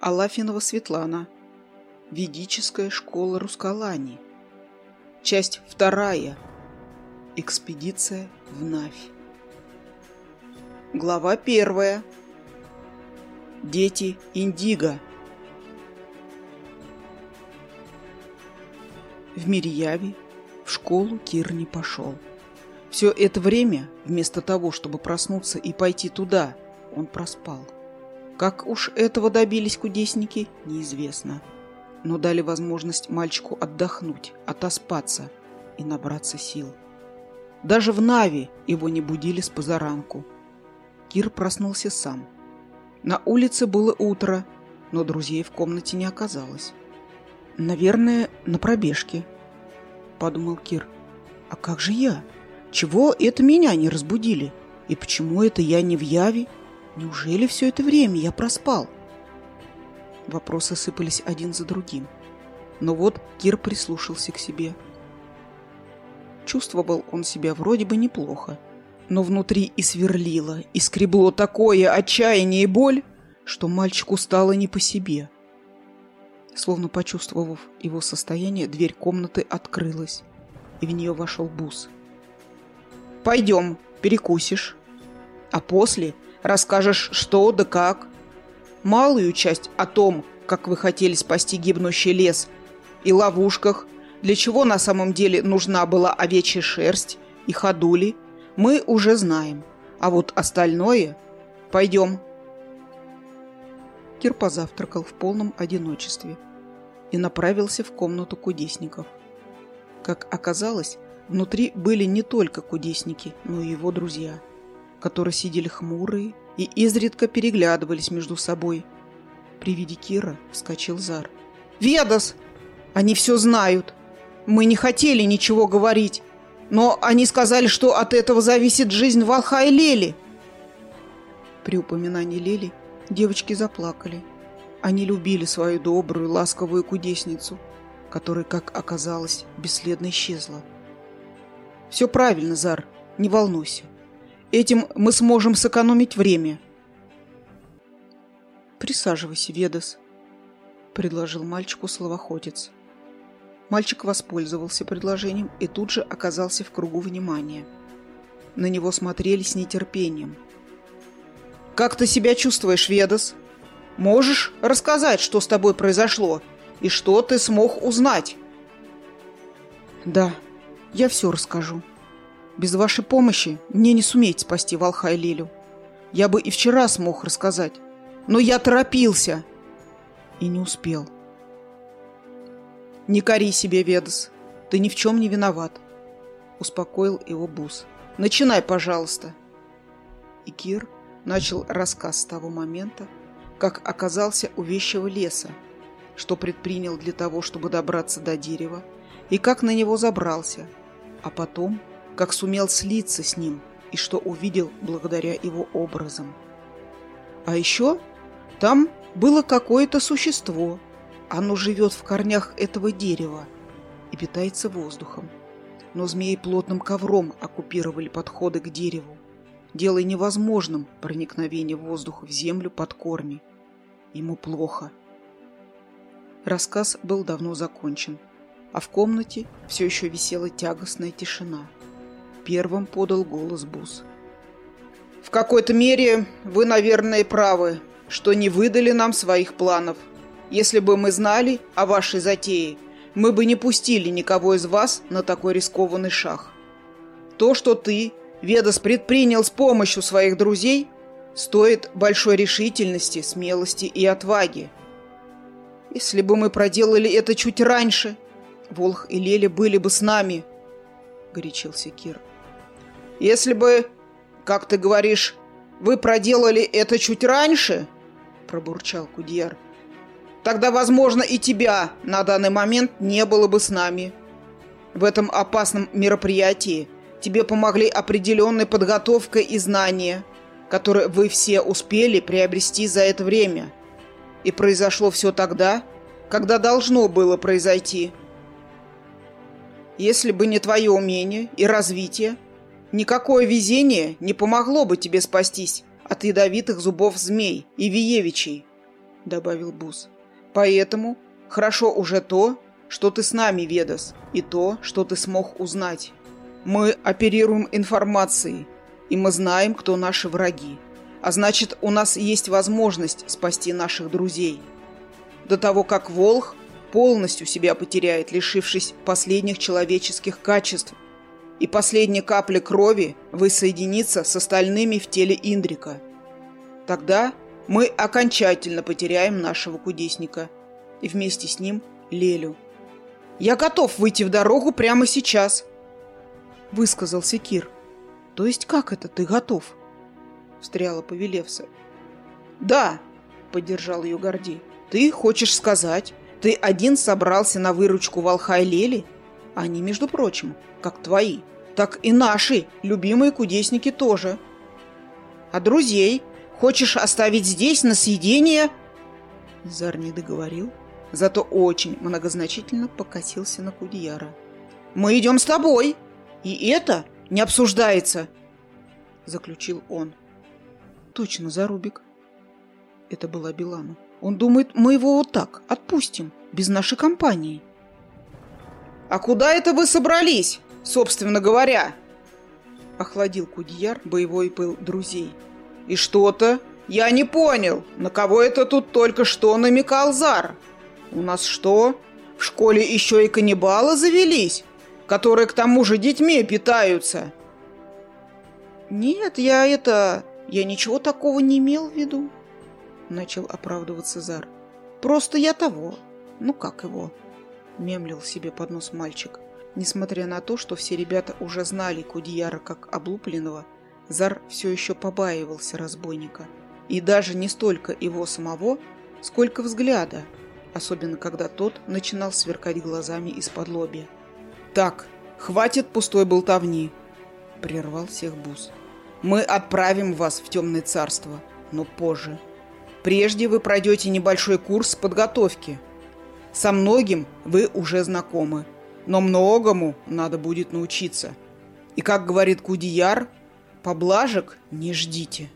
Алафинова Светлана. Ведическая школа Рускалани. Часть вторая. Экспедиция в Навь. Глава первая. Дети Индиго. В Мирьяве в школу Кир не пошел. Все это время, вместо того, чтобы проснуться и пойти туда, он проспал. Как уж этого добились кудесники, неизвестно. Но дали возможность мальчику отдохнуть, отоспаться и набраться сил. Даже в Нави его не будили с позаранку. Кир проснулся сам. На улице было утро, но друзей в комнате не оказалось. «Наверное, на пробежке», — подумал Кир. «А как же я? Чего это меня не разбудили? И почему это я не в Яве?» Неужели все это время я проспал? Вопросы сыпались один за другим. Но вот Кир прислушался к себе. Чувствовал он себя вроде бы неплохо, но внутри и сверлило, и скребло такое отчаяние и боль, что мальчику стало не по себе. Словно почувствовав его состояние, дверь комнаты открылась, и в нее вошел Бус. «Пойдем, перекусишь, а после Расскажешь, что да как. Малую часть о том, как вы хотели спасти гибнущий лес, и ловушках, для чего на самом деле нужна была овечья шерсть и ходули, мы уже знаем. А вот остальное... Пойдем. Кир позавтракал в полном одиночестве и направился в комнату кудесников. Как оказалось, внутри были не только кудесники, но и его друзья – которые сидели хмурые и изредка переглядывались между собой. При виде Кира вскочил Зар. «Ведас! Они все знают! Мы не хотели ничего говорить, но они сказали, что от этого зависит жизнь Валха и Лели!» При упоминании Лели девочки заплакали. Они любили свою добрую, ласковую кудесницу, которая, как оказалось, бесследно исчезла. «Все правильно, Зар, не волнуйся. Этим мы сможем сэкономить время. Присаживайся, Ведас, предложил мальчику словоходец. Мальчик воспользовался предложением и тут же оказался в кругу внимания. На него смотрели с нетерпением. «Как ты себя чувствуешь, Ведас? Можешь рассказать, что с тобой произошло и что ты смог узнать?» «Да, я все расскажу», без вашей помощи мне не суметь спасти Волха и Лилю. Я бы и вчера смог рассказать, но я торопился и не успел. Не кори себе, Ведас, ты ни в чем не виноват, успокоил его Бус. Начинай, пожалуйста. И Кир начал рассказ с того момента, как оказался у вещего леса, что предпринял для того, чтобы добраться до дерева, и как на него забрался, а потом как сумел слиться с ним и что увидел благодаря его образам. А еще там было какое-то существо. Оно живет в корнях этого дерева и питается воздухом. Но змеи плотным ковром оккупировали подходы к дереву, делая невозможным проникновение воздуха в землю под корни. Ему плохо. Рассказ был давно закончен, а в комнате все еще висела тягостная тишина. Первым подал голос Бус. «В какой-то мере вы, наверное, правы, что не выдали нам своих планов. Если бы мы знали о вашей затее, мы бы не пустили никого из вас на такой рискованный шаг. То, что ты, Ведас, предпринял с помощью своих друзей, стоит большой решительности, смелости и отваги. Если бы мы проделали это чуть раньше, Волх и Леля были бы с нами, — горячился Кир. Если бы, как ты говоришь, вы проделали это чуть раньше, пробурчал Кудьер, тогда, возможно, и тебя на данный момент не было бы с нами. В этом опасном мероприятии тебе помогли определенная подготовка и знания, которые вы все успели приобрести за это время. И произошло все тогда, когда должно было произойти. Если бы не твое умение и развитие, Никакое везение не помогло бы тебе спастись от ядовитых зубов змей и виевичей. добавил Бус. Поэтому хорошо уже то, что ты с нами, Ведас, и то, что ты смог узнать. Мы оперируем информацией, и мы знаем, кто наши враги. А значит, у нас есть возможность спасти наших друзей. До того, как Волх полностью себя потеряет, лишившись последних человеческих качеств, и последняя капля крови воссоединится с остальными в теле Индрика. Тогда мы окончательно потеряем нашего кудесника и вместе с ним Лелю. «Я готов выйти в дорогу прямо сейчас», — высказался Кир. «То есть как это ты готов?» — встряла Повелевса. «Да», — поддержал ее Гордей. «Ты хочешь сказать, ты один собрался на выручку волха и Лели? Они, между прочим, как твои, так и наши любимые кудесники тоже. А друзей хочешь оставить здесь на съедение?» Зар не договорил, зато очень многозначительно покосился на Кудияра. «Мы идем с тобой, и это не обсуждается!» Заключил он. «Точно, Зарубик!» Это была Билана. «Он думает, мы его вот так отпустим, без нашей компании!» «А куда это вы собрались, собственно говоря?» Охладил Кудияр боевой пыл друзей. «И что-то я не понял, на кого это тут только что намекал Зар?» У нас что? В школе еще и каннибалы завелись, которые к тому же детьми питаются. Нет, я это... Я ничего такого не имел в виду. Начал оправдываться Зар. Просто я того. Ну как его? Мемлил себе под нос мальчик. Несмотря на то, что все ребята уже знали Кудияра как облупленного, Зар все еще побаивался разбойника. И даже не столько его самого, сколько взгляда, особенно когда тот начинал сверкать глазами из-под лобья. «Так, хватит пустой болтовни!» – прервал всех Бус. «Мы отправим вас в темное царство, но позже. Прежде вы пройдете небольшой курс подготовки. Со многим вы уже знакомы, но многому надо будет научиться. И, как говорит Кудияр, поблажек не ждите».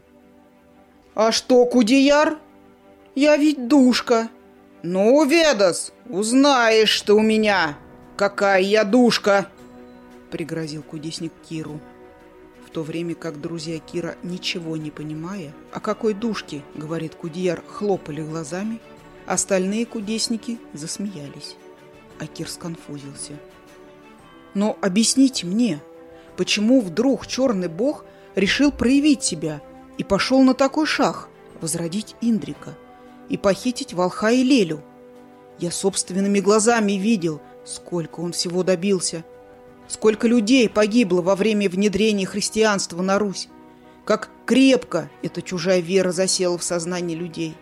«А что, Кудияр? Я ведь душка!» «Ну, Ведас, узнаешь ты у меня, какая я душка!» Пригрозил кудесник Киру. В то время как друзья Кира, ничего не понимая, о какой душке, говорит Кудияр, хлопали глазами, остальные кудесники засмеялись. А Кир сконфузился. «Но объясните мне, почему вдруг черный бог решил проявить себя и пошел на такой шаг, возродить Индрика?» и похитить волха и Лелю. Я собственными глазами видел, сколько он всего добился. Сколько людей погибло во время внедрения христианства на Русь. Как крепко эта чужая вера засела в сознании людей.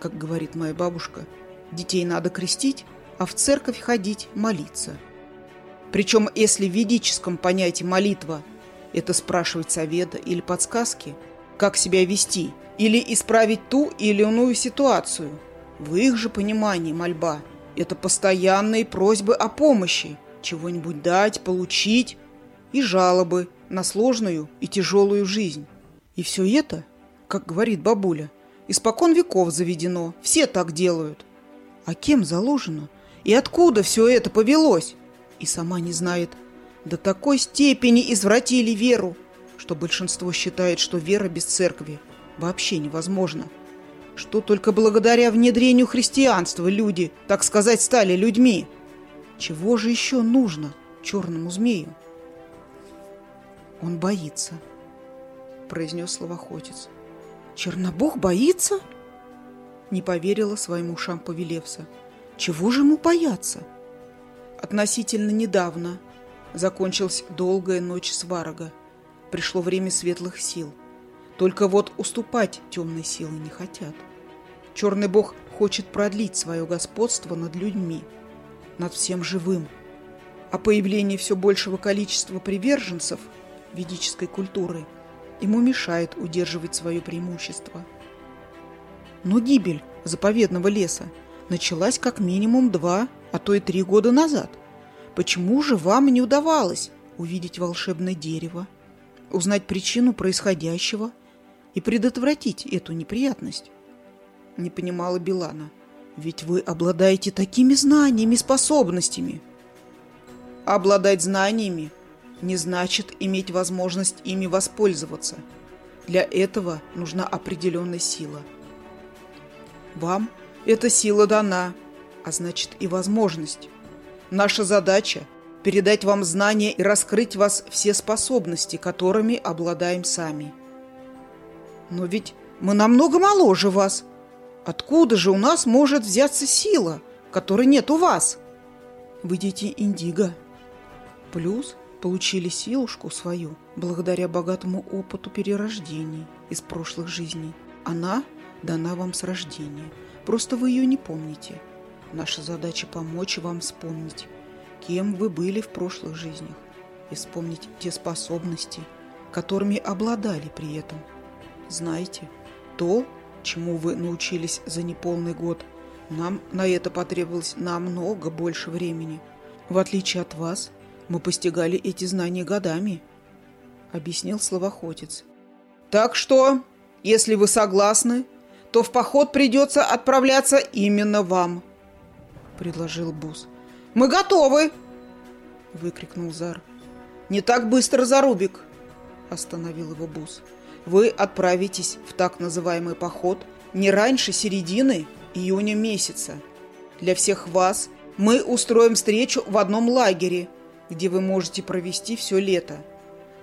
Как говорит моя бабушка, детей надо крестить, а в церковь ходить молиться. Причем, если в ведическом понятии молитва – это спрашивать совета или подсказки, как себя вести – или исправить ту или иную ситуацию. В их же понимании мольба – это постоянные просьбы о помощи, чего-нибудь дать, получить и жалобы на сложную и тяжелую жизнь. И все это, как говорит бабуля, испокон веков заведено, все так делают. А кем заложено? И откуда все это повелось? И сама не знает. До такой степени извратили веру, что большинство считает, что вера без церкви – вообще невозможно. Что только благодаря внедрению христианства люди, так сказать, стали людьми. Чего же еще нужно черному змею? Он боится, произнес словоохотец. Чернобог боится? Не поверила своим ушам Повелевса. Чего же ему бояться? Относительно недавно закончилась долгая ночь сварога. Пришло время светлых сил – только вот уступать темные силы не хотят. Черный бог хочет продлить свое господство над людьми, над всем живым. А появление все большего количества приверженцев ведической культуры ему мешает удерживать свое преимущество. Но гибель заповедного леса началась как минимум два, а то и три года назад. Почему же вам не удавалось увидеть волшебное дерево, узнать причину происходящего – и предотвратить эту неприятность. Не понимала Билана. Ведь вы обладаете такими знаниями и способностями. Обладать знаниями не значит иметь возможность ими воспользоваться. Для этого нужна определенная сила. Вам эта сила дана, а значит и возможность. Наша задача – передать вам знания и раскрыть вас все способности, которыми обладаем сами. Но ведь мы намного моложе вас. Откуда же у нас может взяться сила, которой нет у вас? Вы дети Индиго. Плюс получили силушку свою благодаря богатому опыту перерождений из прошлых жизней. Она дана вам с рождения. Просто вы ее не помните. Наша задача помочь вам вспомнить, кем вы были в прошлых жизнях и вспомнить те способности, которыми обладали при этом. Знаете, то, чему вы научились за неполный год, нам на это потребовалось намного больше времени. В отличие от вас, мы постигали эти знания годами, объяснил словоходец. Так что, если вы согласны, то в поход придется отправляться именно вам, предложил Бус. Мы готовы, выкрикнул Зар. Не так быстро, Зарубик, остановил его Бус. Вы отправитесь в так называемый поход не раньше середины июня месяца. Для всех вас мы устроим встречу в одном лагере – где вы можете провести все лето.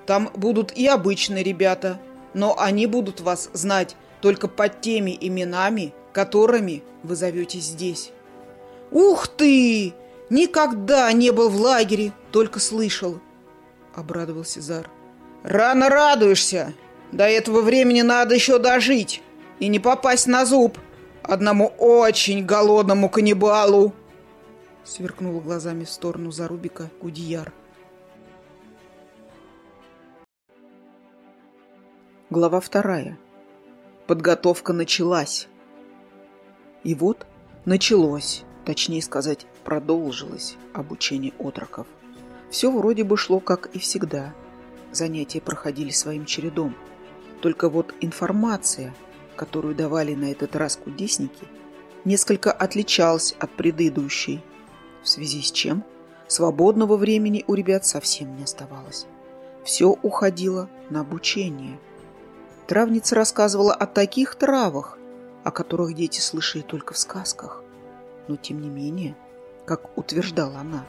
Там будут и обычные ребята, но они будут вас знать только под теми именами, которыми вы зоветесь здесь. «Ух ты! Никогда не был в лагере, только слышал!» — обрадовался Зар. «Рано радуешься! До этого времени надо еще дожить и не попасть на зуб одному очень голодному каннибалу!» Сверкнула глазами в сторону Зарубика Гудияр. Глава вторая. Подготовка началась. И вот началось, точнее сказать, продолжилось обучение отроков. Все вроде бы шло, как и всегда. Занятия проходили своим чередом. Только вот информация, которую давали на этот раз кудесники, несколько отличалась от предыдущей – в связи с чем свободного времени у ребят совсем не оставалось. Все уходило на обучение. Травница рассказывала о таких травах, о которых дети слышали только в сказках. Но тем не менее, как утверждала она,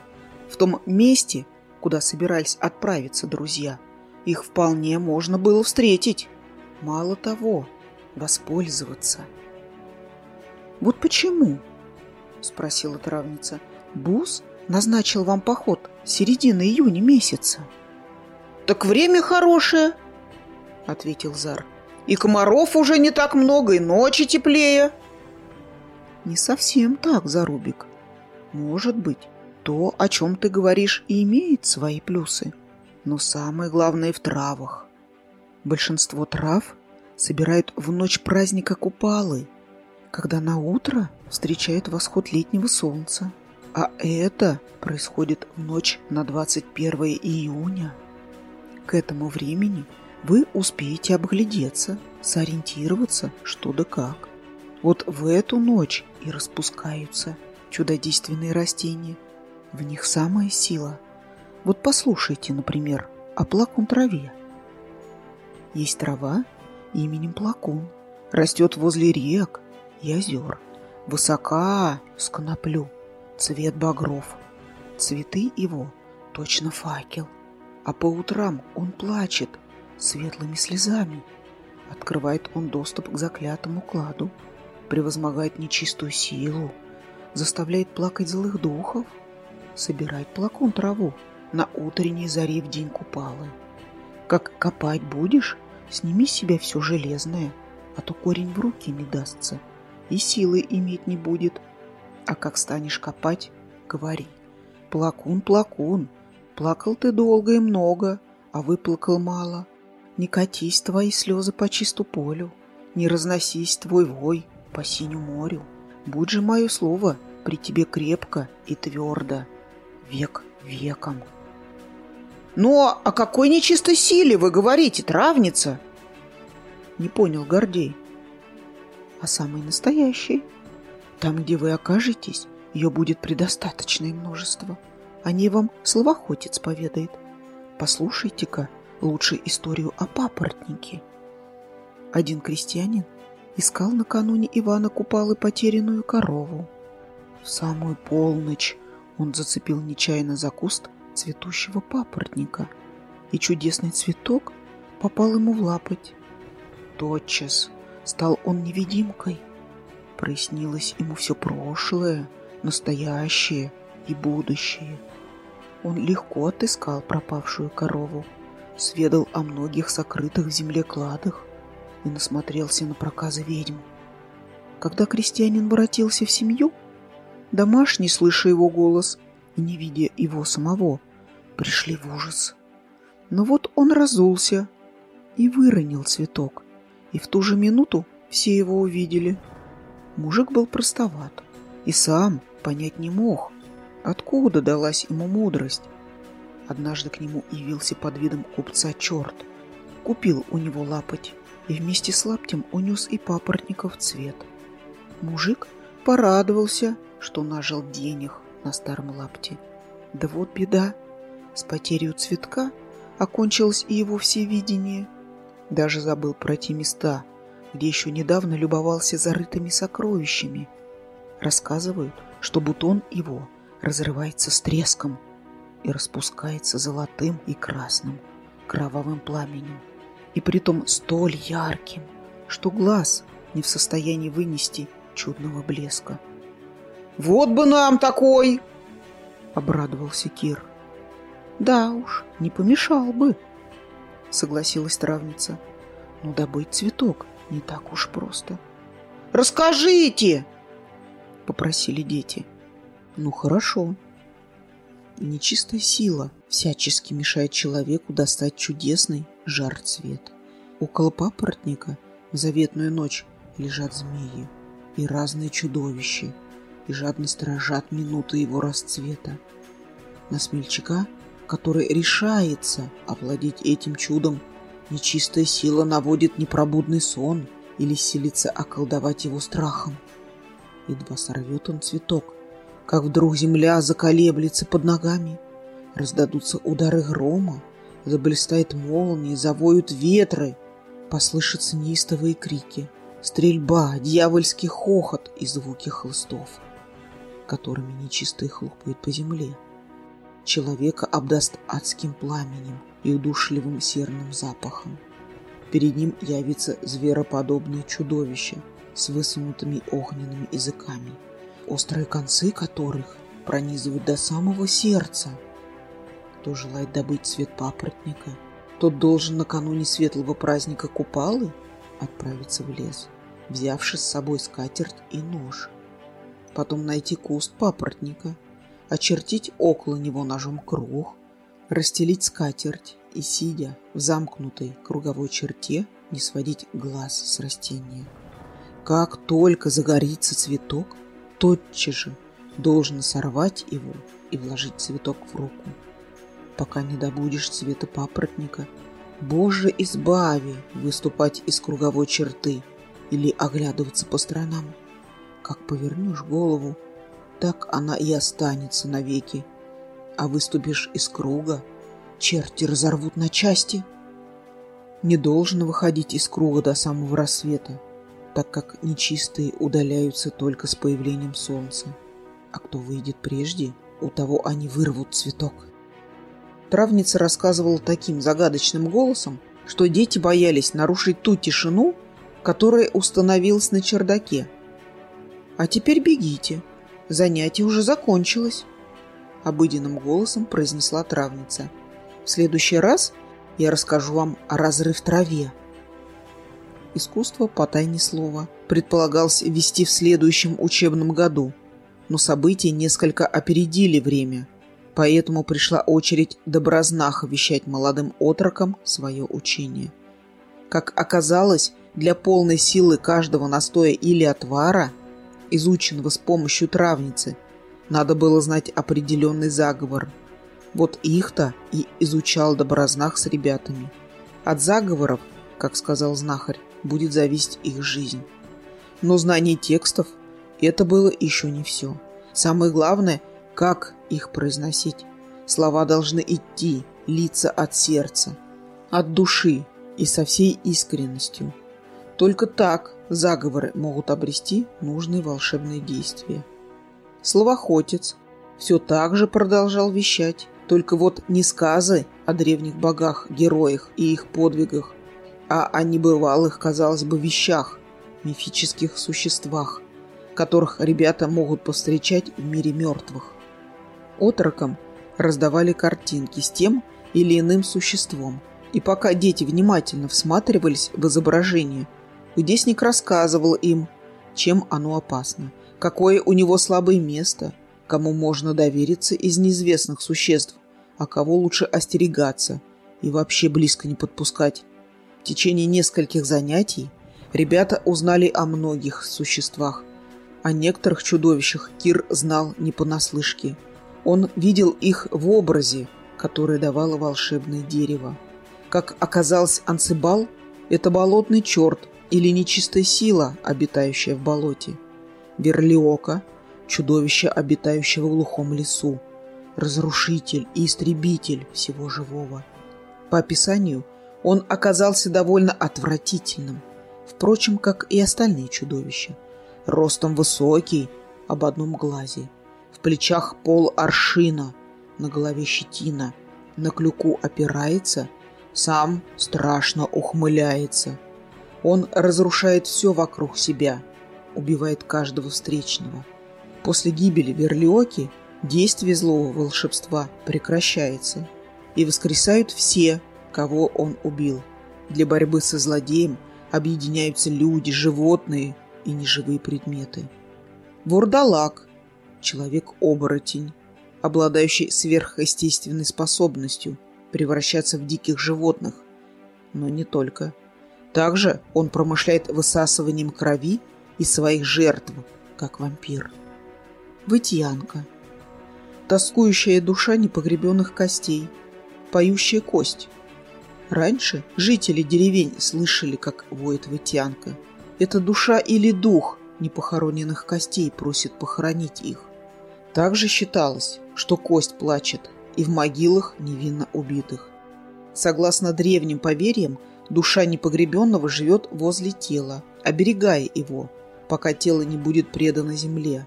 в том месте, куда собирались отправиться друзья, их вполне можно было встретить. Мало того, воспользоваться. «Вот почему?» – спросила травница – Бус назначил вам поход середины июня месяца. Так время хорошее, ответил Зар. И комаров уже не так много, и ночи теплее. Не совсем так, Зарубик. Может быть, то, о чем ты говоришь, и имеет свои плюсы. Но самое главное в травах. Большинство трав собирают в ночь праздника Купалы, когда на утро встречают восход летнего солнца. А это происходит в ночь на 21 июня. К этому времени вы успеете обглядеться, сориентироваться, что да как. Вот в эту ночь и распускаются чудодейственные растения. В них самая сила. Вот послушайте, например, о плакун траве. Есть трава именем плакун. Растет возле рек и озер. Высока с коноплю цвет багров. Цветы его точно факел, а по утрам он плачет светлыми слезами. Открывает он доступ к заклятому кладу, превозмогает нечистую силу, заставляет плакать злых духов, собирает плакун траву на утренней заре в день купалы. Как копать будешь, сними с себя все железное, а то корень в руки не дастся, и силы иметь не будет — а как станешь копать, говори. Плакун, плакун, плакал ты долго и много, а выплакал мало. Не катись твои слезы по чисту полю, не разносись твой вой по синю морю. Будь же мое слово при тебе крепко и твердо, век веком. Но о какой нечистой силе вы говорите, травница? Не понял Гордей. а самой настоящей. Там, где вы окажетесь, ее будет предостаточное множество. О ней вам словоохотец поведает. Послушайте-ка лучше историю о папоротнике. Один крестьянин искал накануне Ивана Купалы потерянную корову. В самую полночь он зацепил нечаянно за куст цветущего папоротника, и чудесный цветок попал ему в лапоть. Тотчас стал он невидимкой. Прояснилось ему все прошлое, настоящее и будущее. Он легко отыскал пропавшую корову, сведал о многих сокрытых в земле кладах и насмотрелся на проказы ведьм. Когда крестьянин воротился в семью, домашние, слыша его голос и не видя его самого, пришли в ужас. Но вот он разулся и выронил цветок, и в ту же минуту все его увидели. Мужик был простоват и сам понять не мог, откуда далась ему мудрость. Однажды к нему явился под видом купца черт, купил у него лапоть и вместе с лаптем унес и папоротников цвет. Мужик порадовался, что нажил денег на старом лапте. Да вот беда, с потерей цветка окончилось и его всевидение. Даже забыл про те места, где еще недавно любовался зарытыми сокровищами. Рассказывают, что бутон его разрывается с треском и распускается золотым и красным кровавым пламенем и притом столь ярким, что глаз не в состоянии вынести чудного блеска. «Вот бы нам такой!» — обрадовался Кир. «Да уж, не помешал бы», — согласилась травница. «Но добыть цветок не так уж просто». «Расскажите!» — попросили дети. «Ну, хорошо». Нечистая сила всячески мешает человеку достать чудесный жар цвет. Около папоротника в заветную ночь лежат змеи и разные чудовища, и жадно сторожат минуты его расцвета. На смельчака, который решается овладеть этим чудом, нечистая сила наводит непробудный сон или силится околдовать его страхом. Едва сорвет он цветок, как вдруг земля заколеблется под ногами, раздадутся удары грома, Заблистает молния, завоют ветры, послышатся неистовые крики, стрельба, дьявольский хохот и звуки хлыстов, которыми нечистые хлопают по земле. Человека обдаст адским пламенем и удушливым серным запахом. Перед ним явится звероподобное чудовище с высунутыми огненными языками, острые концы которых пронизывают до самого сердца – кто желает добыть цвет папоротника, тот должен накануне светлого праздника Купалы отправиться в лес, взявши с собой скатерть и нож. Потом найти куст папоротника, очертить около него ножом круг, расстелить скатерть и, сидя в замкнутой круговой черте, не сводить глаз с растения. Как только загорится цветок, тотчас же должен сорвать его и вложить цветок в руку пока не добудешь цвета папоротника. Боже, избави выступать из круговой черты или оглядываться по сторонам. Как повернешь голову, так она и останется навеки. А выступишь из круга, черти разорвут на части. Не должно выходить из круга до самого рассвета, так как нечистые удаляются только с появлением солнца. А кто выйдет прежде, у того они вырвут цветок. Травница рассказывала таким загадочным голосом, что дети боялись нарушить ту тишину, которая установилась на чердаке. «А теперь бегите. Занятие уже закончилось», — обыденным голосом произнесла травница. «В следующий раз я расскажу вам о разрыв траве». Искусство по тайне слова предполагалось вести в следующем учебном году, но события несколько опередили время — Поэтому пришла очередь Добрознаха вещать молодым отрокам свое учение. Как оказалось, для полной силы каждого настоя или отвара, изученного с помощью травницы, надо было знать определенный заговор. Вот их-то и изучал Добрознах с ребятами. От заговоров, как сказал знахарь, будет зависеть их жизнь. Но знание текстов – это было еще не все. Самое главное – как их произносить. Слова должны идти, литься от сердца, от души и со всей искренностью. Только так заговоры могут обрести нужные волшебные действия. Словохотец все так же продолжал вещать, только вот не сказы о древних богах, героях и их подвигах, а о небывалых, казалось бы, вещах, мифических существах, которых ребята могут повстречать в мире мертвых. Отрокам раздавали картинки с тем или иным существом, и пока дети внимательно всматривались в изображение, кудесник рассказывал им, чем оно опасно, какое у него слабое место, кому можно довериться из неизвестных существ, а кого лучше остерегаться и вообще близко не подпускать. В течение нескольких занятий ребята узнали о многих существах. О некоторых чудовищах Кир знал не понаслышке. Он видел их в образе, который давало волшебное дерево. Как оказалось, Анцибал – это болотный черт или нечистая сила, обитающая в болоте. Верлиока – чудовище, обитающее в глухом лесу. Разрушитель и истребитель всего живого. По описанию – он оказался довольно отвратительным, впрочем, как и остальные чудовища. Ростом высокий, об одном глазе, в плечах пол аршина, на голове щетина, на клюку опирается, сам страшно ухмыляется. Он разрушает все вокруг себя, убивает каждого встречного. После гибели Верлиоки действие злого волшебства прекращается, и воскресают все, кого он убил. Для борьбы со злодеем объединяются люди, животные и неживые предметы. Вурдалак – человек-оборотень, обладающий сверхъестественной способностью превращаться в диких животных, но не только. Также он промышляет высасыванием крови из своих жертв, как вампир. Вытьянка – тоскующая душа непогребенных костей, поющая кость – Раньше жители деревень слышали, как воет вытянка. Это душа или дух непохороненных костей просит похоронить их. Также считалось, что кость плачет и в могилах невинно убитых. Согласно древним поверьям, душа непогребенного живет возле тела, оберегая его, пока тело не будет предано земле.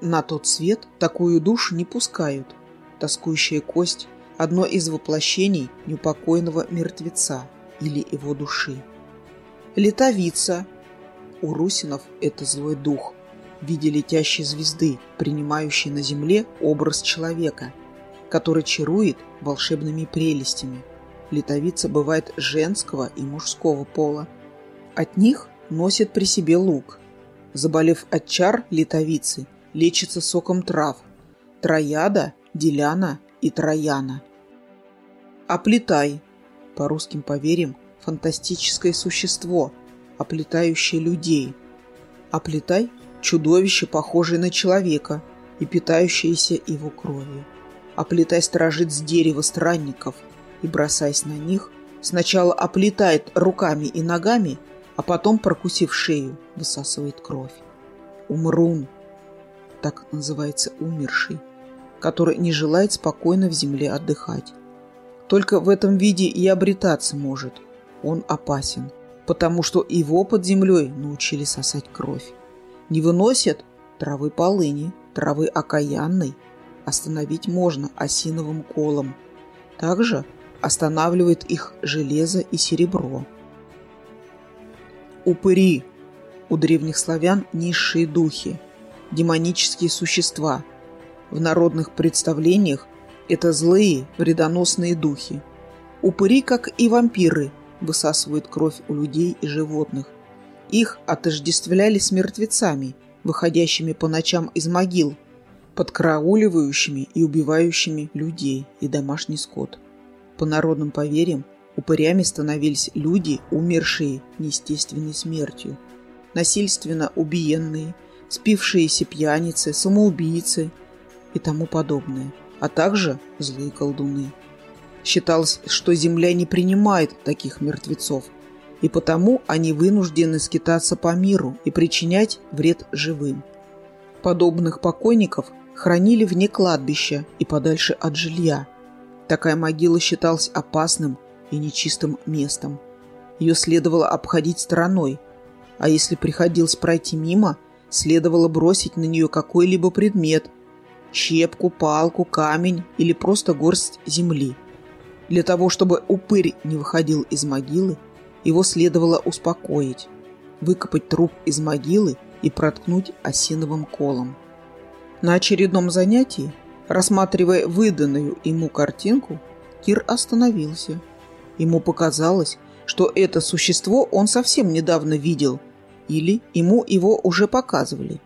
На тот свет такую душу не пускают. Тоскующая кость одно из воплощений неупокойного мертвеца или его души. Летовица. У русинов это злой дух в виде летящей звезды, принимающей на земле образ человека, который чарует волшебными прелестями. Летовица бывает женского и мужского пола. От них носят при себе лук. Заболев от чар летовицы, лечится соком трав. Трояда, деляна и Трояна. Оплетай, по русским поверьям, фантастическое существо, оплетающее людей. Оплетай – чудовище, похожее на человека и питающееся его кровью. Оплетай сторожит с дерева странников и, бросаясь на них, сначала оплетает руками и ногами, а потом, прокусив шею, высасывает кровь. Умрун – так называется умерший, который не желает спокойно в земле отдыхать. Только в этом виде и обретаться может. Он опасен, потому что его под землей научили сосать кровь. Не выносят травы полыни, травы окаянной. Остановить можно осиновым колом. Также останавливает их железо и серебро. Упыри. У древних славян низшие духи, демонические существа. В народных представлениях это злые, вредоносные духи. Упыри, как и вампиры, высасывают кровь у людей и животных. Их отождествляли с мертвецами, выходящими по ночам из могил, подкрауливающими и убивающими людей и домашний скот. По народным поверьям, упырями становились люди, умершие неестественной смертью, насильственно убиенные, спившиеся пьяницы, самоубийцы и тому подобное – а также злые колдуны. Считалось, что земля не принимает таких мертвецов, и потому они вынуждены скитаться по миру и причинять вред живым. Подобных покойников хранили вне кладбища и подальше от жилья. Такая могила считалась опасным и нечистым местом. Ее следовало обходить стороной, а если приходилось пройти мимо, следовало бросить на нее какой-либо предмет – щепку, палку, камень или просто горсть земли. Для того, чтобы упырь не выходил из могилы, его следовало успокоить, выкопать труп из могилы и проткнуть осиновым колом. На очередном занятии, рассматривая выданную ему картинку, Кир остановился. Ему показалось, что это существо он совсем недавно видел, или ему его уже показывали.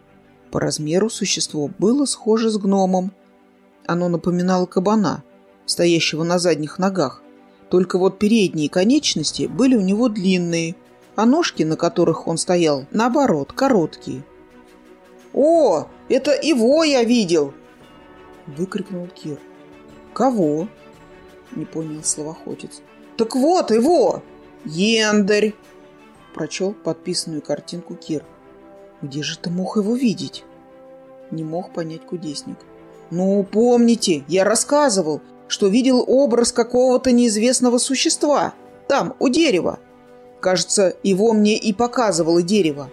По размеру существо было схоже с гномом. Оно напоминало кабана, стоящего на задних ногах, только вот передние конечности были у него длинные, а ножки, на которых он стоял, наоборот, короткие. «О, это его я видел!» — выкрикнул Кир. «Кого?» — не понял словоходец. «Так вот его! Яндарь!» — прочел подписанную картинку Кир. «Где же ты мог его видеть?» Не мог понять кудесник. «Ну, помните, я рассказывал, что видел образ какого-то неизвестного существа там, у дерева. Кажется, его мне и показывало дерево.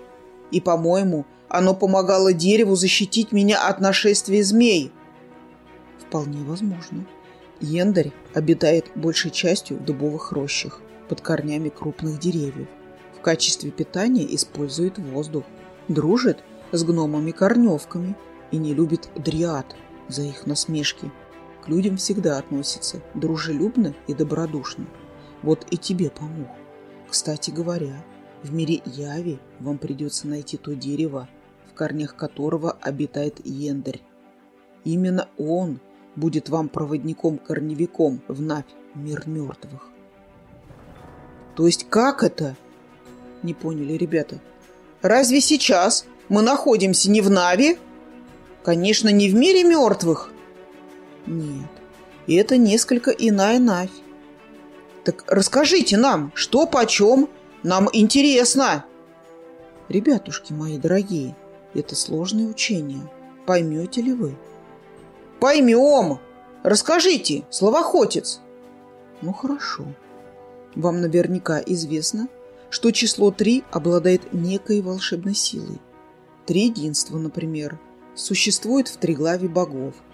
И, по-моему, оно помогало дереву защитить меня от нашествия змей. Вполне возможно. Яндарь обитает большей частью в дубовых рощах, под корнями крупных деревьев. В качестве питания использует воздух. Дружит с гномами-корневками и не любит дриад за их насмешки – людям всегда относится дружелюбно и добродушно. Вот и тебе помог. Кстати говоря, в мире Яви вам придется найти то дерево, в корнях которого обитает Яндарь. Именно он будет вам проводником-корневиком в Навь, мир мертвых. То есть как это? Не поняли ребята. Разве сейчас мы находимся не в Нави? Конечно, не в мире мертвых. Нет, это несколько иная Навь. Так расскажите нам, что почем? Нам интересно. Ребятушки мои дорогие, это сложное учение. Поймете ли вы? Поймем. Расскажите, словохотец. Ну хорошо. Вам наверняка известно, что число три обладает некой волшебной силой. Три единства, например, существует в триглаве богов –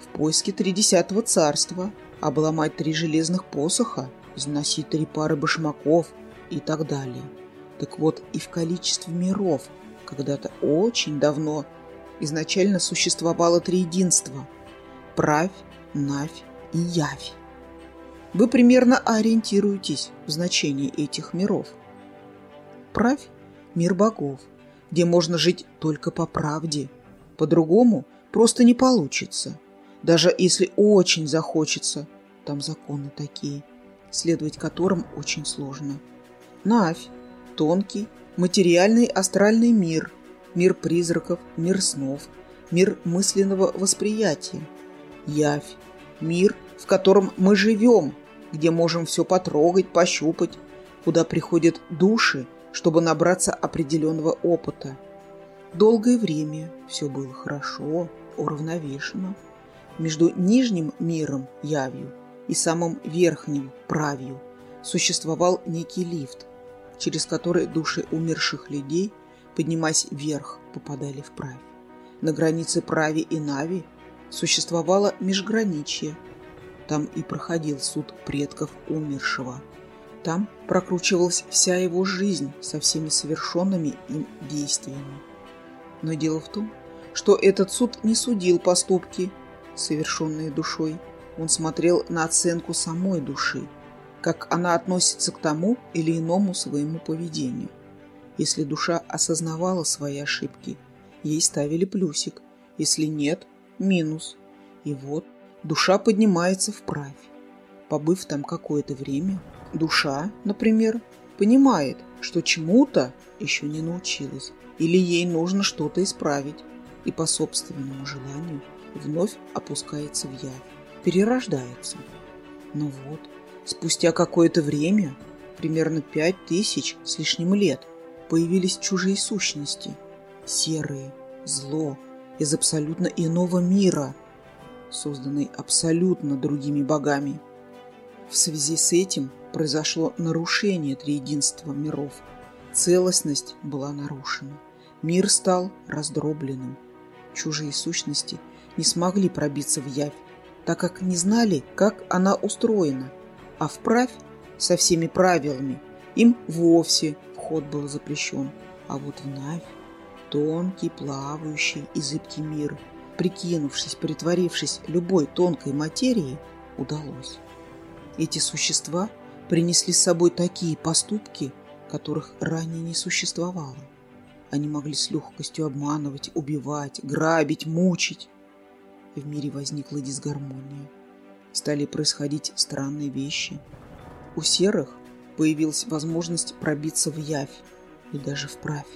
в поиске тридесятого царства, обломать три железных посоха, износить три пары башмаков и так далее. Так вот, и в количестве миров когда-то очень давно изначально существовало три единства – правь, навь и явь. Вы примерно ориентируетесь в значении этих миров. Правь – мир богов, где можно жить только по правде, по-другому просто не получится – даже если очень захочется, там законы такие, следовать которым очень сложно. Навь – тонкий, материальный астральный мир, мир призраков, мир снов, мир мысленного восприятия. Явь – мир, в котором мы живем, где можем все потрогать, пощупать, куда приходят души, чтобы набраться определенного опыта. Долгое время все было хорошо, уравновешено между нижним миром, явью, и самым верхним, правью, существовал некий лифт, через который души умерших людей, поднимаясь вверх, попадали в правь. На границе прави и нави существовало межграничье. Там и проходил суд предков умершего. Там прокручивалась вся его жизнь со всеми совершенными им действиями. Но дело в том, что этот суд не судил поступки совершенные душой, он смотрел на оценку самой души, как она относится к тому или иному своему поведению. Если душа осознавала свои ошибки, ей ставили плюсик, если нет – минус. И вот душа поднимается вправь. Побыв там какое-то время, душа, например, понимает, что чему-то еще не научилась, или ей нужно что-то исправить, и по собственному желанию – вновь опускается в явь, перерождается. Но вот, спустя какое-то время примерно пять тысяч с лишним лет, появились чужие сущности. Серые, зло, из абсолютно иного мира, созданный абсолютно другими богами. В связи с этим произошло нарушение триединства миров. Целостность была нарушена. Мир стал раздробленным. Чужие сущности не смогли пробиться в явь, так как не знали, как она устроена, а вправь со всеми правилами им вовсе вход был запрещен. А вот в Навь тонкий, плавающий и зыбкий мир, прикинувшись, притворившись любой тонкой материей, удалось. Эти существа принесли с собой такие поступки, которых ранее не существовало. Они могли с легкостью обманывать, убивать, грабить, мучить. В мире возникла дисгармония. Стали происходить странные вещи. У серых появилась возможность пробиться в явь и даже вправь.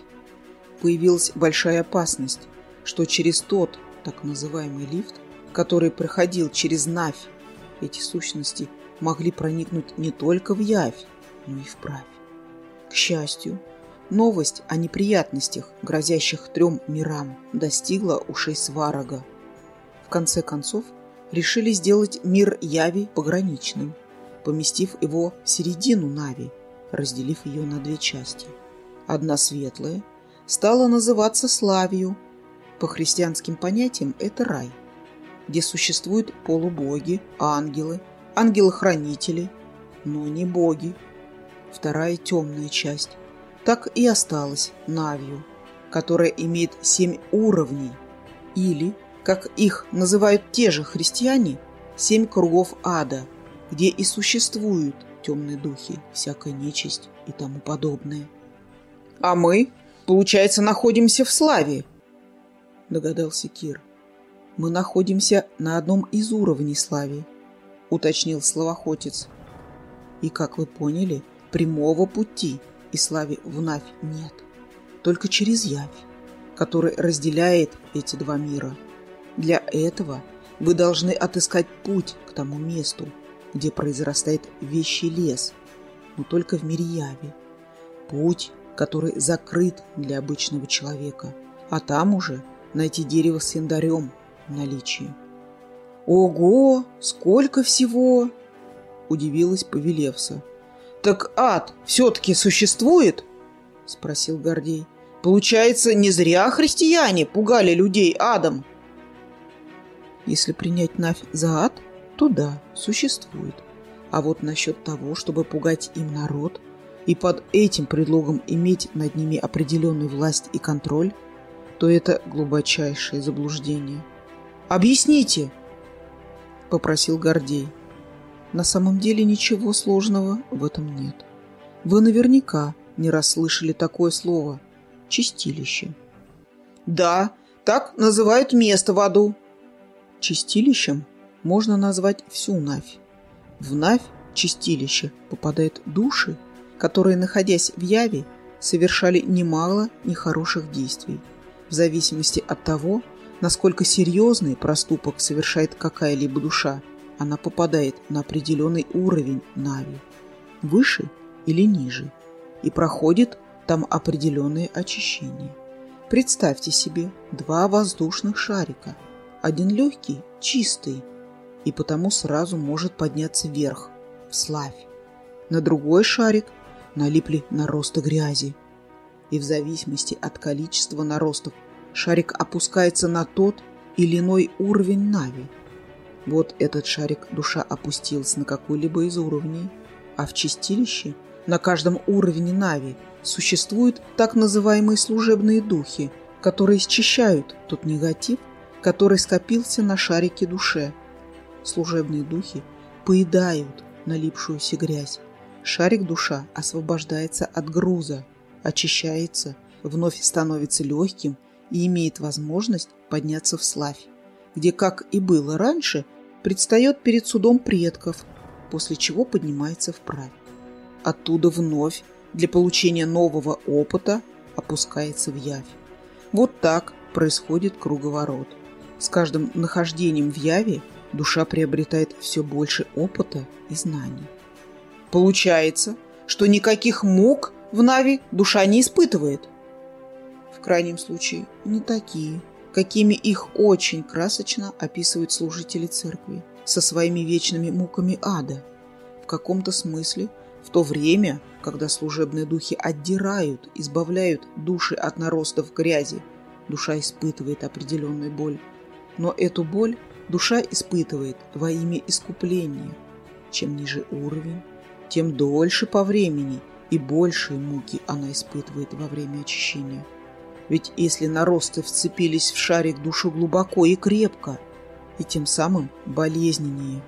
Появилась большая опасность, что через тот так называемый лифт, который проходил через Навь, эти сущности могли проникнуть не только в Явь, но и вправь. К счастью, новость о неприятностях, грозящих трем мирам, достигла ушей Сварога. В конце концов, решили сделать мир Яви пограничным, поместив его в середину Нави, разделив ее на две части. Одна светлая стала называться Славию. По христианским понятиям это рай, где существуют полубоги, ангелы, ангелы-хранители, но не боги. Вторая темная часть так и осталась Навью, которая имеет семь уровней, или, как их называют те же христиане, семь кругов ада, где и существуют темные духи, всякая нечисть и тому подобное. А мы, получается, находимся в славе, догадался Кир. Мы находимся на одном из уровней славы, уточнил словохотец. И, как вы поняли, прямого пути и славе в Навь нет. Только через Явь, который разделяет эти два мира. Для этого вы должны отыскать путь к тому месту, где произрастает вещий лес, но только в мире Яви. Путь, который закрыт для обычного человека, а там уже найти дерево с яндарем в наличии. «Ого! Сколько всего!» – удивилась Повелевса. «Так ад все-таки существует?» – спросил Гордей. «Получается, не зря христиане пугали людей адом?» Если принять Навь за ад, то да, существует. А вот насчет того, чтобы пугать им народ и под этим предлогом иметь над ними определенную власть и контроль, то это глубочайшее заблуждение. «Объясните!» – попросил Гордей. На самом деле ничего сложного в этом нет. Вы наверняка не расслышали такое слово – чистилище. Да, так называют место в аду. Чистилищем можно назвать всю Навь. В Навь, чистилище, попадают души, которые, находясь в Яве, совершали немало нехороших действий, в зависимости от того, насколько серьезный проступок совершает какая-либо душа, она попадает на определенный уровень Нави, выше или ниже, и проходит там определенные очищения. Представьте себе два воздушных шарика. Один легкий, чистый, и потому сразу может подняться вверх, в славь. На другой шарик налипли наросты грязи. И в зависимости от количества наростов шарик опускается на тот или иной уровень Нави. Вот этот шарик душа опустилась на какой-либо из уровней, а в чистилище на каждом уровне Нави существуют так называемые служебные духи, которые счищают тот негатив, который скопился на шарике душе. Служебные духи поедают налипшуюся грязь. Шарик душа освобождается от груза, очищается, вновь становится легким и имеет возможность подняться в славь, где, как и было раньше, предстает перед судом предков, после чего поднимается вправь. Оттуда вновь для получения нового опыта опускается в явь. Вот так происходит круговорот. С каждым нахождением в яве душа приобретает все больше опыта и знаний. Получается, что никаких мук в Нави душа не испытывает. В крайнем случае, не такие, какими их очень красочно описывают служители церкви со своими вечными муками ада. В каком-то смысле, в то время, когда служебные духи отдирают, избавляют души от наростов грязи, душа испытывает определенную боль. Но эту боль душа испытывает во имя искупления. Чем ниже уровень, тем дольше по времени и большие муки она испытывает во время очищения. Ведь если наросты вцепились в шарик душу глубоко и крепко, и тем самым болезненнее.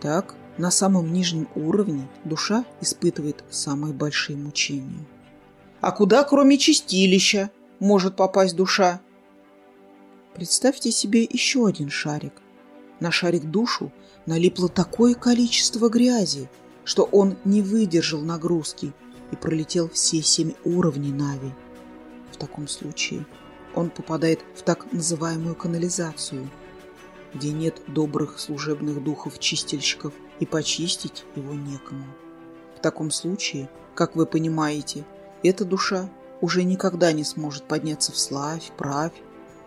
Так, на самом нижнем уровне душа испытывает самые большие мучения. А куда, кроме чистилища, может попасть душа? Представьте себе еще один шарик. На шарик душу налипло такое количество грязи, что он не выдержал нагрузки и пролетел все семь уровней Нави. В таком случае он попадает в так называемую канализацию, где нет добрых служебных духов-чистильщиков, и почистить его некому. В таком случае, как вы понимаете, эта душа уже никогда не сможет подняться в славь, правь,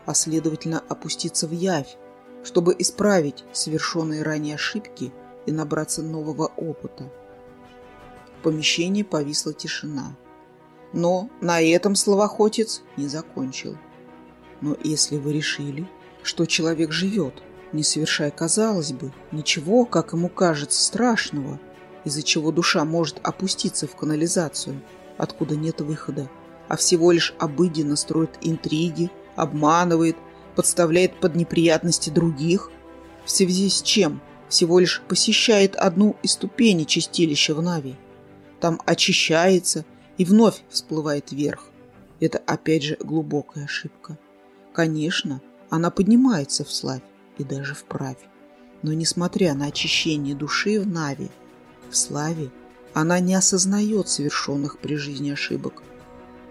а следовательно опуститься в явь, чтобы исправить совершенные ранее ошибки и набраться нового опыта. В помещении повисла тишина. Но на этом словоохотец не закончил. Но если вы решили, что человек живет, не совершая, казалось бы, ничего, как ему кажется, страшного, из-за чего душа может опуститься в канализацию, откуда нет выхода, а всего лишь обыденно строит интриги, обманывает, подставляет под неприятности других, в связи с чем всего лишь посещает одну из ступеней чистилища в Нави. Там очищается и вновь всплывает вверх. Это опять же глубокая ошибка. Конечно, она поднимается в славь и даже в праве. Но несмотря на очищение души в Нави, в славе, она не осознает совершенных при жизни ошибок.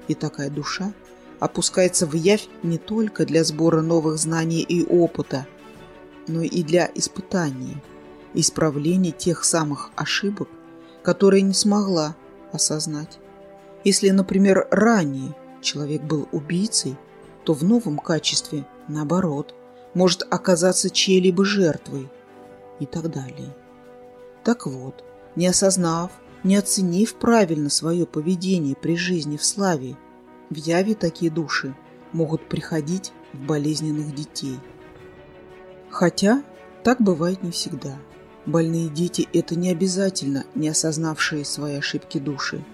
И такая душа опускается в явь не только для сбора новых знаний и опыта, но и для испытания, исправления тех самых ошибок, которые не смогла осознать. Если, например, ранее человек был убийцей, то в новом качестве, наоборот, может оказаться чьей-либо жертвой и так далее. Так вот, не осознав, не оценив правильно свое поведение при жизни в славе, в яве такие души могут приходить в болезненных детей. Хотя так бывает не всегда. Больные дети – это не обязательно не осознавшие свои ошибки души.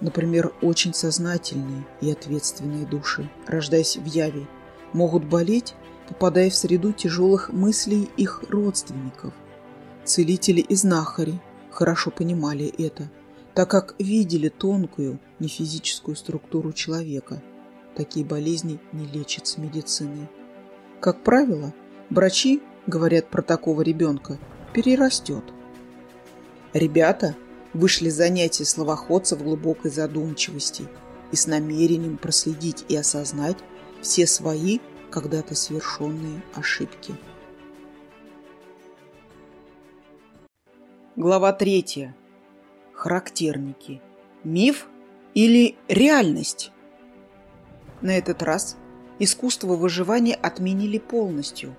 Например, очень сознательные и ответственные души, рождаясь в яве, могут болеть, попадая в среду тяжелых мыслей их родственников. Целители и знахари хорошо понимали это – так как видели тонкую, нефизическую структуру человека. Такие болезни не лечатся медициной. Как правило, врачи говорят про такого ребенка «перерастет». Ребята вышли занятия словоходца в глубокой задумчивости и с намерением проследить и осознать все свои когда-то совершенные ошибки. Глава третья характерники. Миф или реальность? На этот раз искусство выживания отменили полностью.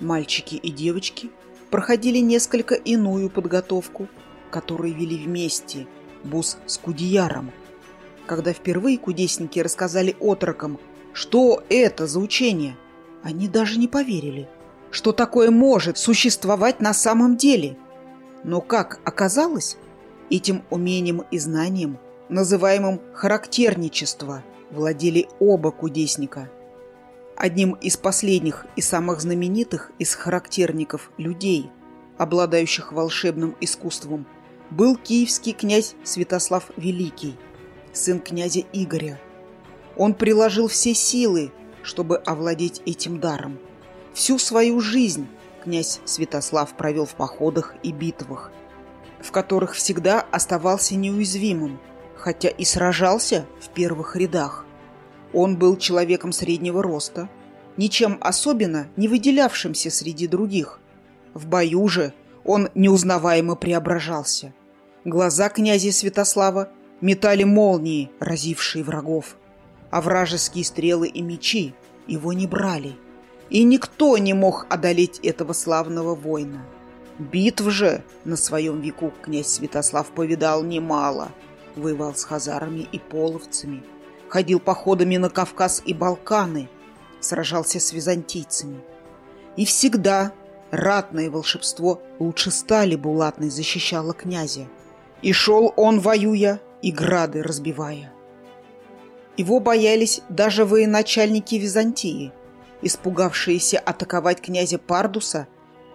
Мальчики и девочки проходили несколько иную подготовку, которую вели вместе Бус с Кудияром. Когда впервые кудесники рассказали отрокам, что это за учение, они даже не поверили, что такое может существовать на самом деле. Но, как оказалось, Этим умением и знанием, называемым характерничество, владели оба кудесника. Одним из последних и самых знаменитых из характерников людей, обладающих волшебным искусством, был киевский князь Святослав Великий, сын князя Игоря. Он приложил все силы, чтобы овладеть этим даром. Всю свою жизнь князь Святослав провел в походах и битвах – в которых всегда оставался неуязвимым, хотя и сражался в первых рядах. Он был человеком среднего роста, ничем особенно не выделявшимся среди других. В бою же он неузнаваемо преображался. Глаза князя Святослава метали молнии, разившие врагов, а вражеские стрелы и мечи его не брали, и никто не мог одолеть этого славного воина. Битв же на своем веку князь Святослав повидал немало, воевал с хазарами и половцами, ходил походами на Кавказ и Балканы, сражался с византийцами. И всегда ратное волшебство лучше стали булатной защищало князя. И шел он, воюя, и грады разбивая. Его боялись даже военачальники Византии, испугавшиеся атаковать князя Пардуса,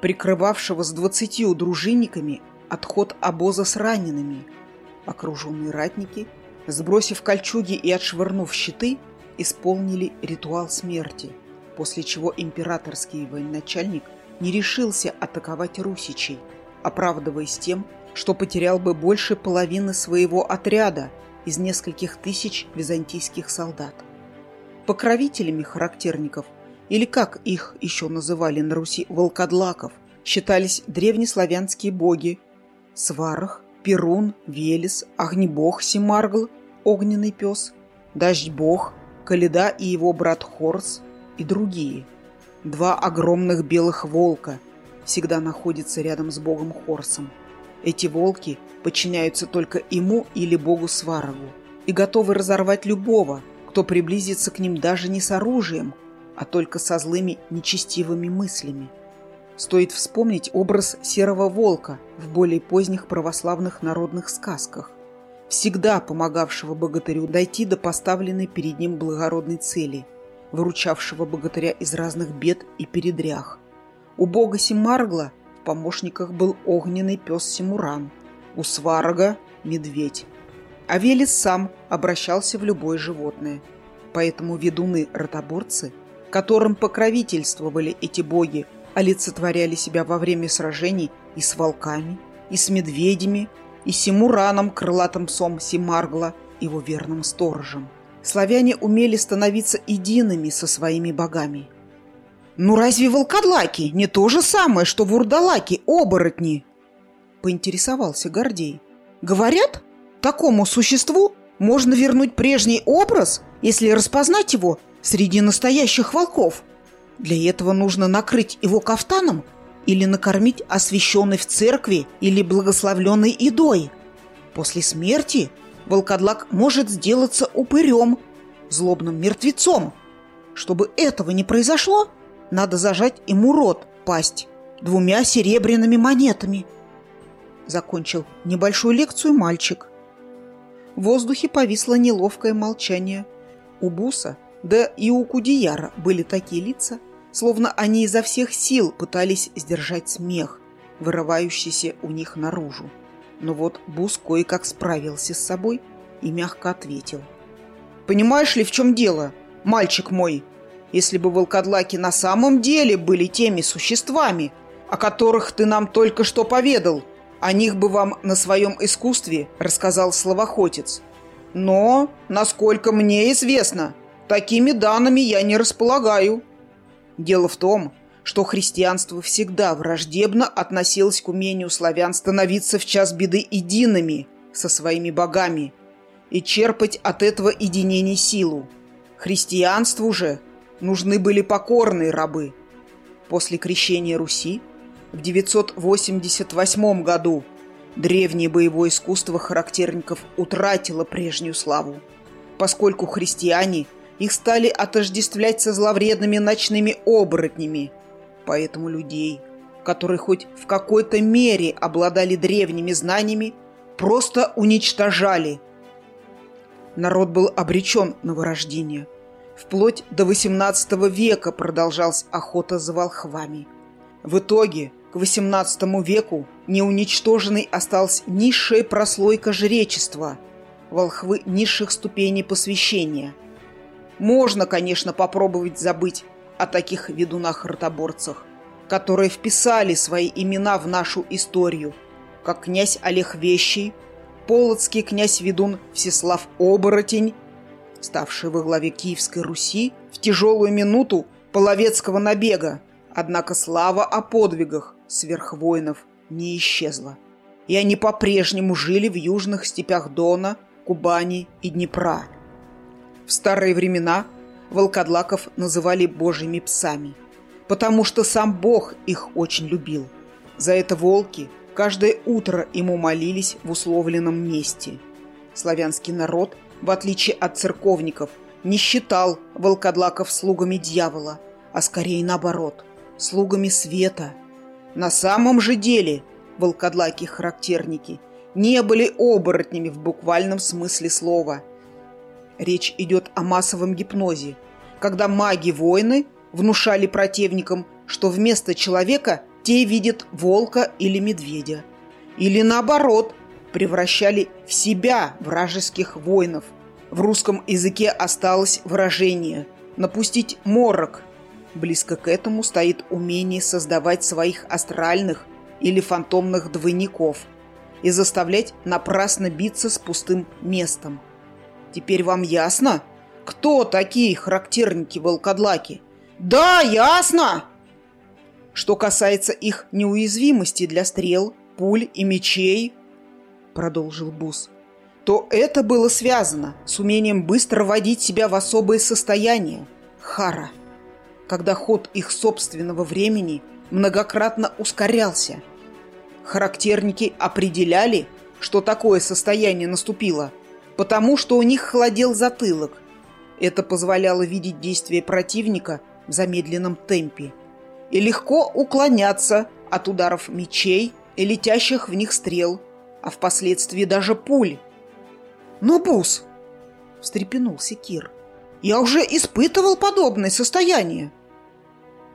прикрывавшего с двадцатью дружинниками отход обоза с ранеными. Окруженные ратники, сбросив кольчуги и отшвырнув щиты, исполнили ритуал смерти, после чего императорский военачальник не решился атаковать русичей, оправдываясь тем, что потерял бы больше половины своего отряда из нескольких тысяч византийских солдат. Покровителями характерников, или как их еще называли на Руси волкодлаков, считались древнеславянские боги Сварах, Перун, Велес, Огнебог Семаргл, Огненный пес, Дождь-бог, Каледа и его брат Хорс и другие. Два огромных белых волка всегда находятся рядом с богом Хорсом. Эти волки подчиняются только ему или богу Сварогу и готовы разорвать любого, кто приблизится к ним даже не с оружием, а только со злыми нечестивыми мыслями. Стоит вспомнить образ серого волка в более поздних православных народных сказках, всегда помогавшего богатырю дойти до поставленной перед ним благородной цели, выручавшего богатыря из разных бед и передрях. У бога Симаргла помощниках был огненный пес Симуран, у Сварога – медведь. А Велес сам обращался в любое животное. Поэтому ведуны-ротоборцы, которым покровительствовали эти боги, олицетворяли себя во время сражений и с волками, и с медведями, и Симураном, крылатым псом Симаргла, его верным сторожем. Славяне умели становиться едиными со своими богами – «Ну разве волкодлаки не то же самое, что вурдалаки, оборотни?» Поинтересовался Гордей. «Говорят, такому существу можно вернуть прежний образ, если распознать его среди настоящих волков. Для этого нужно накрыть его кафтаном или накормить освященной в церкви или благословленной едой. После смерти волкодлак может сделаться упырем, злобным мертвецом. Чтобы этого не произошло, надо зажать ему рот, пасть, двумя серебряными монетами. Закончил небольшую лекцию мальчик. В воздухе повисло неловкое молчание. У Буса, да и у Кудияра были такие лица, словно они изо всех сил пытались сдержать смех, вырывающийся у них наружу. Но вот Бус кое-как справился с собой и мягко ответил. «Понимаешь ли, в чем дело, мальчик мой?» Если бы волкодлаки на самом деле были теми существами, о которых ты нам только что поведал, о них бы вам на своем искусстве рассказал словохотец. Но, насколько мне известно, такими данными я не располагаю. Дело в том, что христианство всегда враждебно относилось к умению славян становиться в час беды едиными со своими богами и черпать от этого единения силу. Христианству же нужны были покорные рабы. После крещения Руси в 988 году древнее боевое искусство характерников утратило прежнюю славу, поскольку христиане их стали отождествлять со зловредными ночными оборотнями. Поэтому людей, которые хоть в какой-то мере обладали древними знаниями, просто уничтожали. Народ был обречен на вырождение – Вплоть до XVIII века продолжалась охота за волхвами. В итоге к XVIII веку неуничтоженной осталась низшая прослойка жречества, волхвы низших ступеней посвящения. Можно, конечно, попробовать забыть о таких ведунах-ротоборцах, которые вписали свои имена в нашу историю, как князь Олег Вещий, полоцкий князь-ведун Всеслав Оборотень ставший во главе Киевской Руси в тяжелую минуту половецкого набега. Однако слава о подвигах сверхвоинов не исчезла. и они по-прежнему жили в южных степях Дона, Кубани и Днепра. В старые времена волкодлаков называли божьими псами, потому что сам Бог их очень любил. За это волки каждое утро ему молились в условленном месте. Славянский народ, в отличие от церковников, не считал волкодлаков слугами дьявола, а скорее наоборот, слугами света. На самом же деле волкодлаки-характерники не были оборотнями в буквальном смысле слова. Речь идет о массовом гипнозе, когда маги-воины внушали противникам, что вместо человека те видят волка или медведя. Или наоборот, превращали в себя вражеских воинов. В русском языке осталось выражение «напустить морок». Близко к этому стоит умение создавать своих астральных или фантомных двойников и заставлять напрасно биться с пустым местом. Теперь вам ясно, кто такие характерники-волкодлаки? Да, ясно! Что касается их неуязвимости для стрел, пуль и мечей, продолжил Бус, то это было связано с умением быстро вводить себя в особое состояние, хара, когда ход их собственного времени многократно ускорялся. Характерники определяли, что такое состояние наступило, потому что у них холодел затылок. Это позволяло видеть действия противника в замедленном темпе и легко уклоняться от ударов мечей и летящих в них стрел, а впоследствии даже пуль. «Но, Бус!» — встрепенулся Кир. «Я уже испытывал подобное состояние».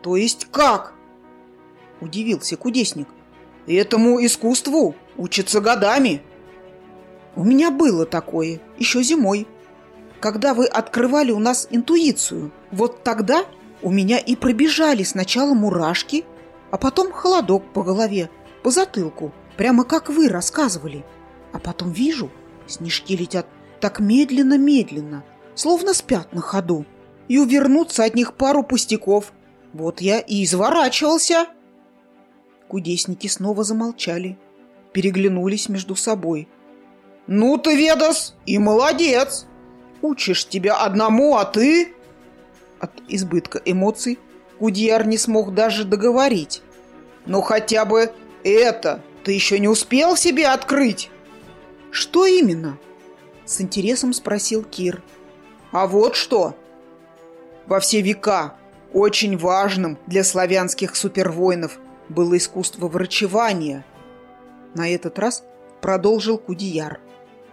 «То есть как?» — удивился кудесник. «Этому искусству учатся годами». «У меня было такое, еще зимой, когда вы открывали у нас интуицию. Вот тогда у меня и пробежали сначала мурашки, а потом холодок по голове, по затылку, прямо как вы рассказывали. А потом вижу, снежки летят так медленно-медленно, словно спят на ходу, и увернуться от них пару пустяков. Вот я и изворачивался. Кудесники снова замолчали, переглянулись между собой. «Ну ты, Ведас, и молодец! Учишь тебя одному, а ты...» От избытка эмоций Кудьяр не смог даже договорить. «Ну хотя бы это ты еще не успел себе открыть?» «Что именно?» С интересом спросил Кир. «А вот что!» Во все века очень важным для славянских супервоинов было искусство врачевания. На этот раз продолжил Кудияр.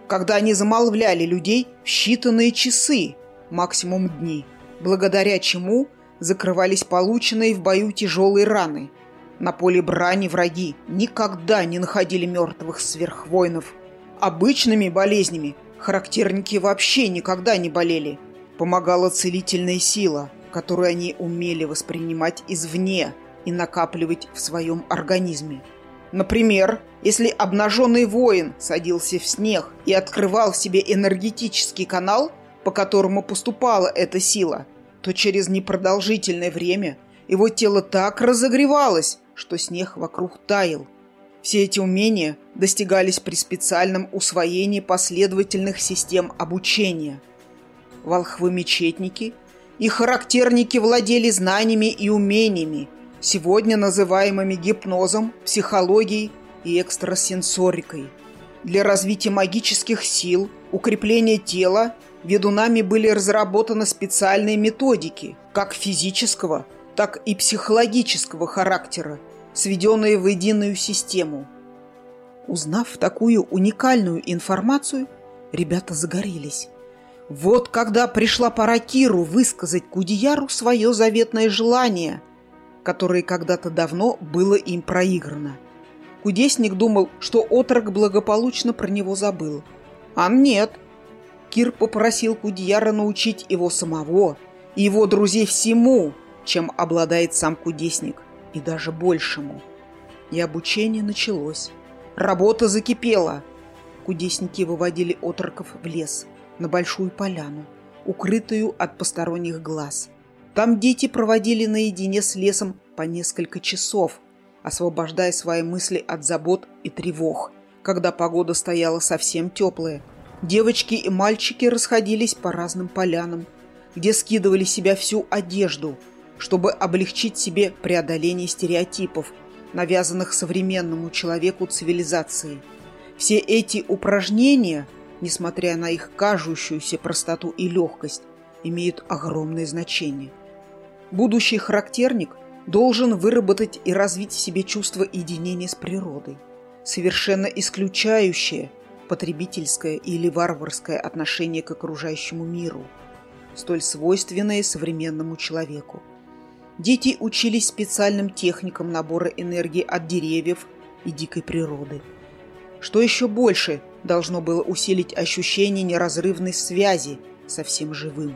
Когда они замолвляли людей в считанные часы, максимум дни – благодаря чему закрывались полученные в бою тяжелые раны. На поле брани враги никогда не находили мертвых сверхвоинов. Обычными болезнями характерники вообще никогда не болели. Помогала целительная сила, которую они умели воспринимать извне и накапливать в своем организме. Например, если обнаженный воин садился в снег и открывал в себе энергетический канал, по которому поступала эта сила, то через непродолжительное время его тело так разогревалось, что снег вокруг таял. Все эти умения достигались при специальном усвоении последовательных систем обучения. Волхвы-мечетники и характерники владели знаниями и умениями, сегодня называемыми гипнозом, психологией и экстрасенсорикой. Для развития магических сил, укрепления тела ведунами были разработаны специальные методики, как физического, так и психологического характера, сведенные в единую систему. Узнав такую уникальную информацию, ребята загорелись. Вот когда пришла пора Киру высказать Кудияру свое заветное желание, которое когда-то давно было им проиграно. Кудесник думал, что отрок благополучно про него забыл. А нет – Кир попросил Кудияра научить его самого и его друзей всему, чем обладает сам кудесник, и даже большему. И обучение началось. Работа закипела. Кудесники выводили отроков в лес, на большую поляну, укрытую от посторонних глаз. Там дети проводили наедине с лесом по несколько часов, освобождая свои мысли от забот и тревог, когда погода стояла совсем теплая, девочки и мальчики расходились по разным полянам, где скидывали себя всю одежду, чтобы облегчить себе преодоление стереотипов, навязанных современному человеку цивилизацией. Все эти упражнения, несмотря на их кажущуюся простоту и легкость, имеют огромное значение. Будущий характерник должен выработать и развить в себе чувство единения с природой, совершенно исключающее потребительское или варварское отношение к окружающему миру, столь свойственное современному человеку. Дети учились специальным техникам набора энергии от деревьев и дикой природы. Что еще больше должно было усилить ощущение неразрывной связи со всем живым.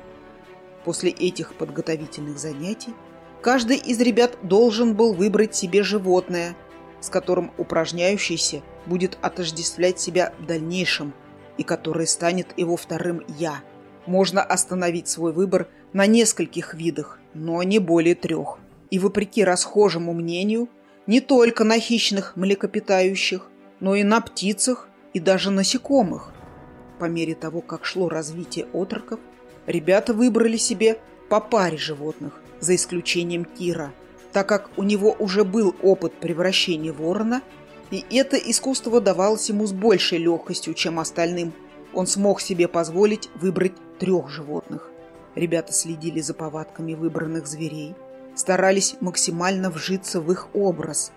После этих подготовительных занятий каждый из ребят должен был выбрать себе животное, с которым упражняющийся будет отождествлять себя в дальнейшем и которое станет его вторым «я». Можно остановить свой выбор на нескольких видах, но не более трех. И вопреки расхожему мнению, не только на хищных млекопитающих, но и на птицах и даже насекомых. По мере того, как шло развитие отроков, ребята выбрали себе по паре животных, за исключением Кира, так как у него уже был опыт превращения ворона, и это искусство давалось ему с большей легкостью, чем остальным. Он смог себе позволить выбрать трех животных. Ребята следили за повадками выбранных зверей, старались максимально вжиться в их образ.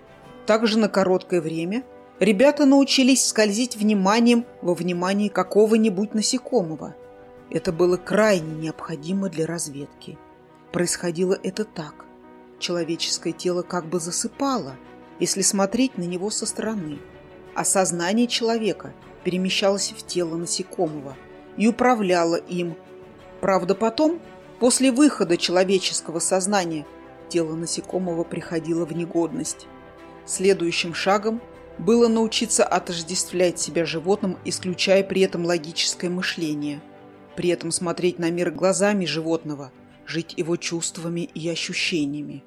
Также на короткое время ребята научились скользить вниманием во внимании какого-нибудь насекомого. Это было крайне необходимо для разведки. Происходило это так. Человеческое тело как бы засыпало, если смотреть на него со стороны, а сознание человека перемещалось в тело насекомого и управляло им, Правда, потом, после выхода человеческого сознания, тело насекомого приходило в негодность. Следующим шагом было научиться отождествлять себя животным, исключая при этом логическое мышление, при этом смотреть на мир глазами животного, жить его чувствами и ощущениями.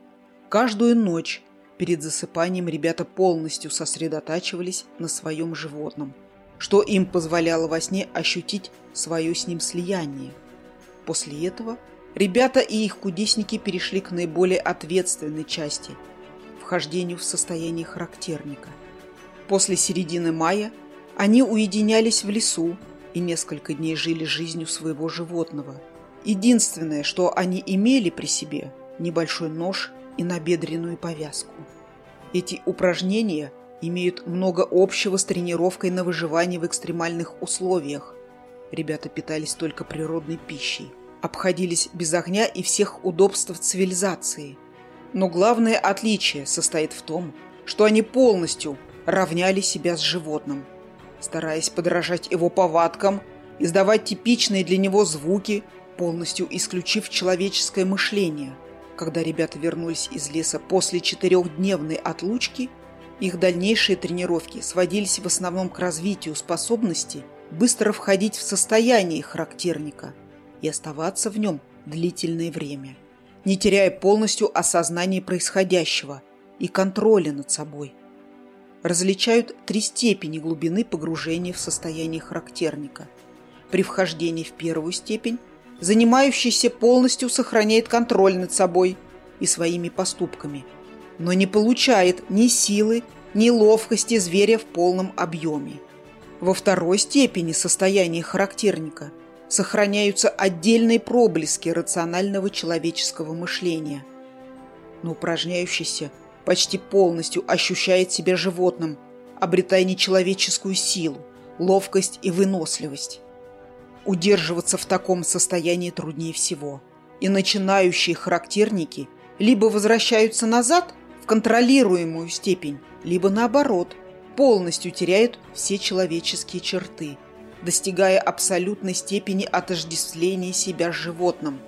Каждую ночь перед засыпанием ребята полностью сосредотачивались на своем животном, что им позволяло во сне ощутить свое с ним слияние. После этого ребята и их кудесники перешли к наиболее ответственной части – вхождению в состояние характерника. После середины мая они уединялись в лесу и несколько дней жили жизнью своего животного. Единственное, что они имели при себе – небольшой нож и набедренную повязку. Эти упражнения имеют много общего с тренировкой на выживание в экстремальных условиях. Ребята питались только природной пищей обходились без огня и всех удобств цивилизации. Но главное отличие состоит в том, что они полностью равняли себя с животным, стараясь подражать его повадкам, издавать типичные для него звуки, полностью исключив человеческое мышление. Когда ребята вернулись из леса после четырехдневной отлучки, их дальнейшие тренировки сводились в основном к развитию способности быстро входить в состояние характерника – и оставаться в нем длительное время, не теряя полностью осознания происходящего и контроля над собой. Различают три степени глубины погружения в состояние характерника. При вхождении в первую степень занимающийся полностью сохраняет контроль над собой и своими поступками, но не получает ни силы, ни ловкости зверя в полном объеме. Во второй степени состояния характерника сохраняются отдельные проблески рационального человеческого мышления. Но упражняющийся почти полностью ощущает себя животным, обретая нечеловеческую силу, ловкость и выносливость. Удерживаться в таком состоянии труднее всего. И начинающие характерники либо возвращаются назад в контролируемую степень, либо наоборот, полностью теряют все человеческие черты – достигая абсолютной степени отождествления себя с животным.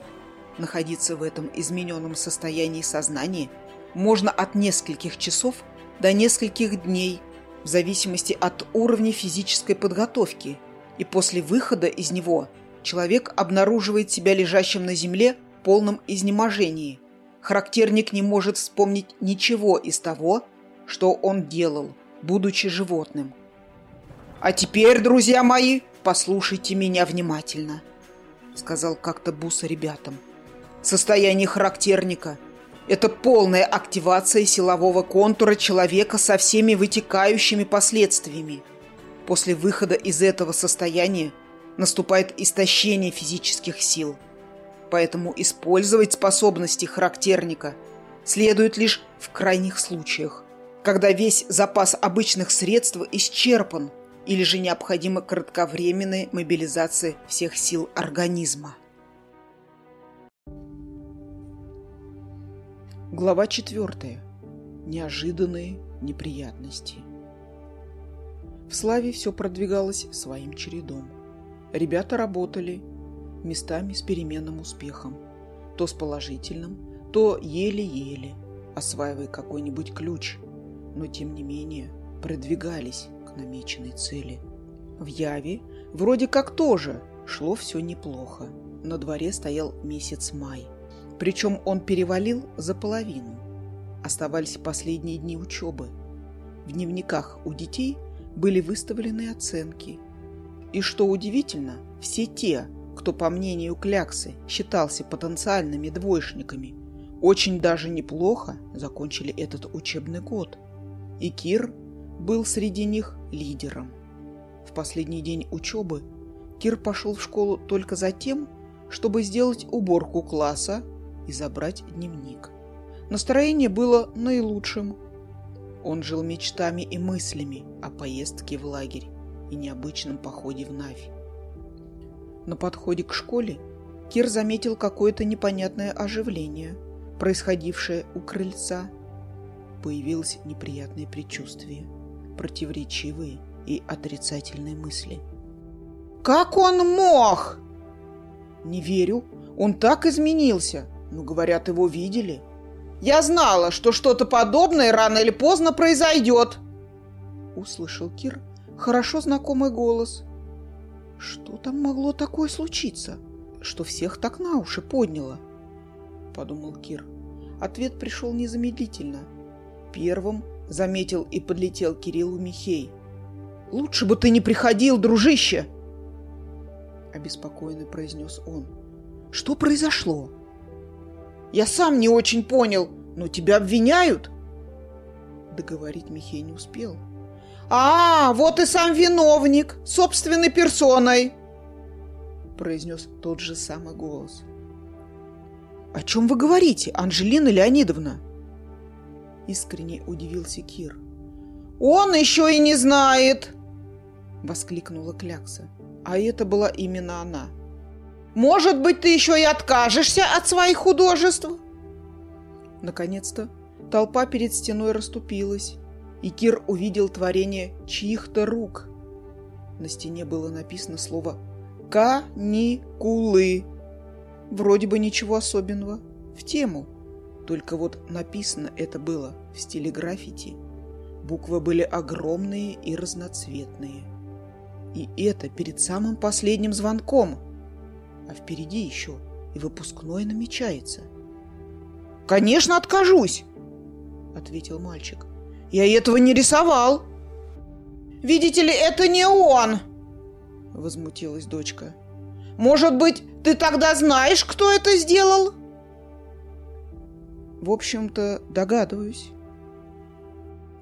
Находиться в этом измененном состоянии сознания можно от нескольких часов до нескольких дней, в зависимости от уровня физической подготовки, и после выхода из него человек обнаруживает себя лежащим на земле в полном изнеможении. Характерник не может вспомнить ничего из того, что он делал, будучи животным – А теперь, друзья мои, послушайте меня внимательно, сказал как-то Буса ребятам. Состояние характерника – это полная активация силового контура человека со всеми вытекающими последствиями. После выхода из этого состояния наступает истощение физических сил. Поэтому использовать способности характерника следует лишь в крайних случаях, когда весь запас обычных средств исчерпан или же необходима кратковременная мобилизация всех сил организма. Глава 4. Неожиданные неприятности. В Славе все продвигалось своим чередом. Ребята работали, местами с переменным успехом. То с положительным, то еле-еле, осваивая какой-нибудь ключ, но тем не менее продвигались к намеченной цели. В Яве вроде как тоже шло все неплохо. На дворе стоял месяц май. Причем он перевалил за половину. Оставались последние дни учебы. В дневниках у детей были выставлены оценки. И что удивительно, все те, кто, по мнению Кляксы, считался потенциальными двоечниками, очень даже неплохо закончили этот учебный год. И Кир был среди них лидером. В последний день учебы Кир пошел в школу только за тем, чтобы сделать уборку класса и забрать дневник. Настроение было наилучшим. Он жил мечтами и мыслями о поездке в лагерь и необычном походе в Навь. На подходе к школе Кир заметил какое-то непонятное оживление, происходившее у крыльца. Появилось неприятное предчувствие, противоречивые и отрицательные мысли. «Как он мог?» «Не верю, он так изменился. Ну, говорят, его видели. Я знала, что что-то подобное рано или поздно произойдет. Услышал Кир хорошо знакомый голос. Что там могло такое случиться, что всех так на уши подняло? Подумал Кир. Ответ пришел незамедлительно. Первым заметил и подлетел Кириллу Михей. «Лучше бы ты не приходил, дружище!» Обеспокоенно произнес он. «Что произошло?» Я сам не очень понял, но тебя обвиняют. Договорить Михей не успел. А, вот и сам виновник, собственной персоной, произнес тот же самый голос. О чем вы говорите, Анжелина Леонидовна? Искренне удивился Кир. Он еще и не знает, воскликнула Клякса. А это была именно она. Может быть, ты еще и откажешься от своих художеств?» Наконец-то толпа перед стеной расступилась, и Кир увидел творение чьих-то рук. На стене было написано слово «Каникулы». Вроде бы ничего особенного, в тему. Только вот написано это было в стиле граффити. Буквы были огромные и разноцветные. И это перед самым последним звонком – а впереди еще и выпускной намечается. «Конечно, откажусь!» — ответил мальчик. «Я этого не рисовал!» «Видите ли, это не он!» — возмутилась дочка. «Может быть, ты тогда знаешь, кто это сделал?» «В общем-то, догадываюсь».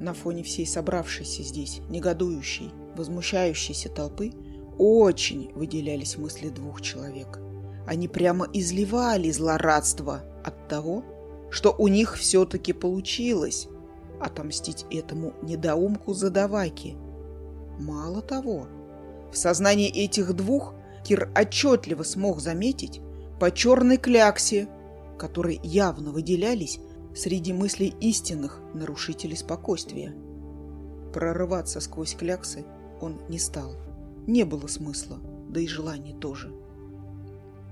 На фоне всей собравшейся здесь, негодующей, возмущающейся толпы — очень выделялись мысли двух человек. Они прямо изливали злорадство от того, что у них все-таки получилось отомстить этому недоумку задаваки. Мало того, в сознании этих двух Кир отчетливо смог заметить по черной кляксе, которые явно выделялись среди мыслей истинных нарушителей спокойствия. Прорываться сквозь кляксы он не стал не было смысла, да и желания тоже.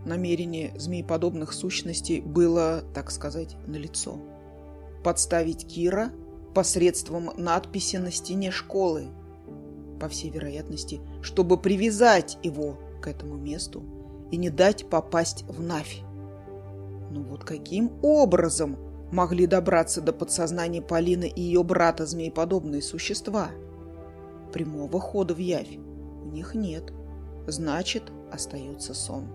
Намерение змееподобных сущностей было, так сказать, налицо. Подставить Кира посредством надписи на стене школы, по всей вероятности, чтобы привязать его к этому месту и не дать попасть в Навь. Но вот каким образом могли добраться до подсознания Полины и ее брата змееподобные существа? Прямого хода в явь у них нет. Значит, остается сон.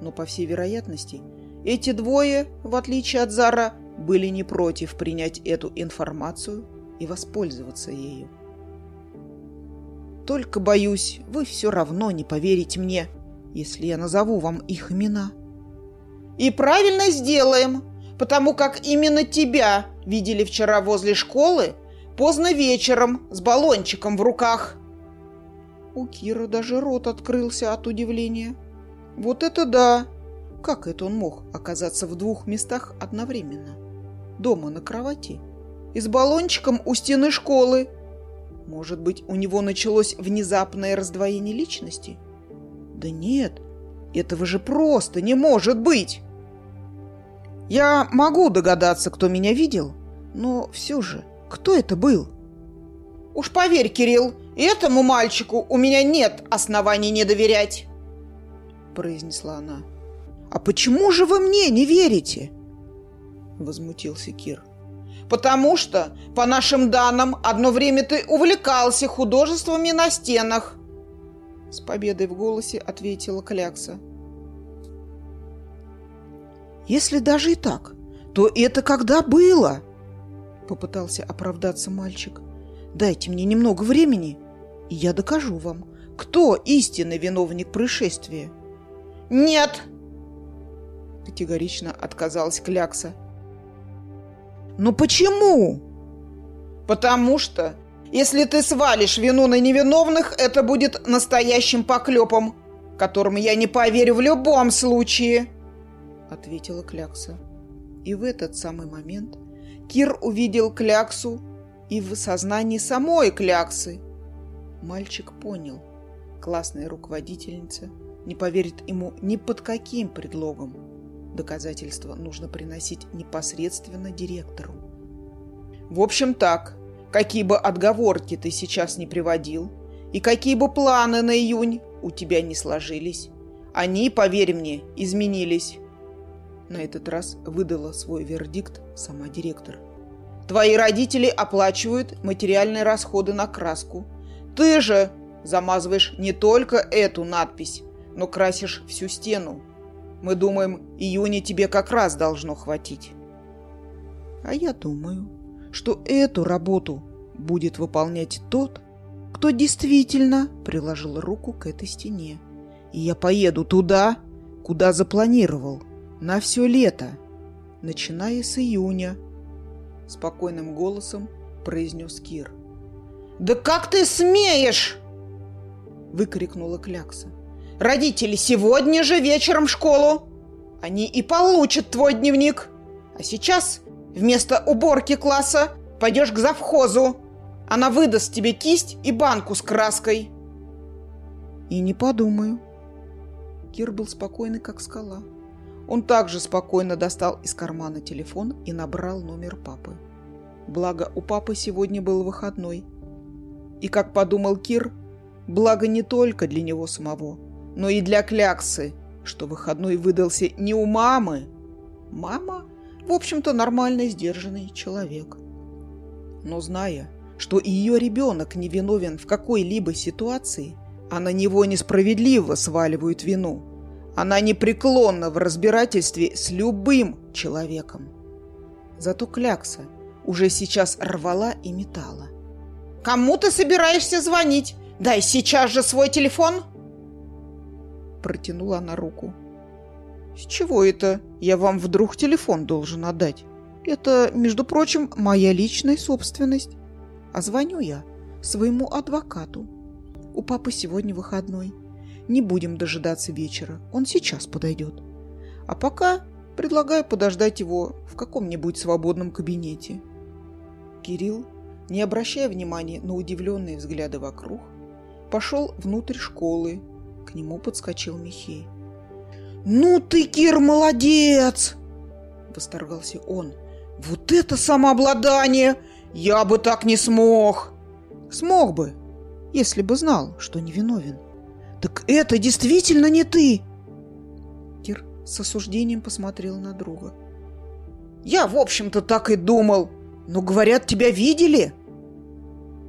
Но, по всей вероятности, эти двое, в отличие от Зара, были не против принять эту информацию и воспользоваться ею. Только, боюсь, вы все равно не поверите мне, если я назову вам их имена. И правильно сделаем, потому как именно тебя видели вчера возле школы поздно вечером с баллончиком в руках. У Кира даже рот открылся от удивления. Вот это да! Как это он мог оказаться в двух местах одновременно? Дома на кровати и с баллончиком у стены школы. Может быть, у него началось внезапное раздвоение личности? Да нет, этого же просто не может быть! Я могу догадаться, кто меня видел, но все же, кто это был? Уж поверь, Кирилл, этому мальчику у меня нет оснований не доверять, произнесла она. А почему же вы мне не верите? Возмутился Кир. Потому что, по нашим данным, одно время ты увлекался художествами на стенах. С победой в голосе ответила Клякса. Если даже и так, то это когда было? Попытался оправдаться мальчик. Дайте мне немного времени, и я докажу вам, кто истинный виновник происшествия. Нет! Категорично отказалась Клякса. Но почему? Потому что, если ты свалишь вину на невиновных, это будет настоящим поклепом, которым я не поверю в любом случае. — ответила Клякса. И в этот самый момент Кир увидел Кляксу и в сознании самой Кляксы. Мальчик понял, классная руководительница не поверит ему ни под каким предлогом. Доказательства нужно приносить непосредственно директору. В общем так, какие бы отговорки ты сейчас не приводил, и какие бы планы на июнь у тебя не сложились, они, поверь мне, изменились. На этот раз выдала свой вердикт сама директор. Твои родители оплачивают материальные расходы на краску. Ты же замазываешь не только эту надпись, но красишь всю стену. Мы думаем, июня тебе как раз должно хватить. А я думаю, что эту работу будет выполнять тот, кто действительно приложил руку к этой стене. И я поеду туда, куда запланировал на все лето, начиная с июня, спокойным голосом произнес Кир. Да как ты смеешь? выкрикнула Клякса. Родители сегодня же вечером в школу. Они и получат твой дневник. А сейчас вместо уборки класса пойдешь к завхозу. Она выдаст тебе кисть и банку с краской. И не подумаю. Кир был спокойный, как скала. Он также спокойно достал из кармана телефон и набрал номер папы. Благо, у папы сегодня был выходной. И, как подумал Кир, благо не только для него самого, но и для Кляксы, что выходной выдался не у мамы. Мама, в общем-то, нормальный, сдержанный человек. Но зная, что ее ребенок не виновен в какой-либо ситуации, а на него несправедливо сваливают вину – она непреклонна в разбирательстве с любым человеком. Зато Клякса уже сейчас рвала и метала. «Кому ты собираешься звонить? Дай сейчас же свой телефон!» Протянула она руку. «С чего это я вам вдруг телефон должен отдать? Это, между прочим, моя личная собственность. А звоню я своему адвокату. У папы сегодня выходной. Не будем дожидаться вечера, он сейчас подойдет. А пока предлагаю подождать его в каком-нибудь свободном кабинете. Кирилл, не обращая внимания на удивленные взгляды вокруг, пошел внутрь школы. К нему подскочил Михей. «Ну ты, Кир, молодец!» – восторгался он. «Вот это самообладание! Я бы так не смог!» «Смог бы, если бы знал, что невиновен. «Так это действительно не ты!» Кир с осуждением посмотрел на друга. «Я, в общем-то, так и думал. Но, говорят, тебя видели?»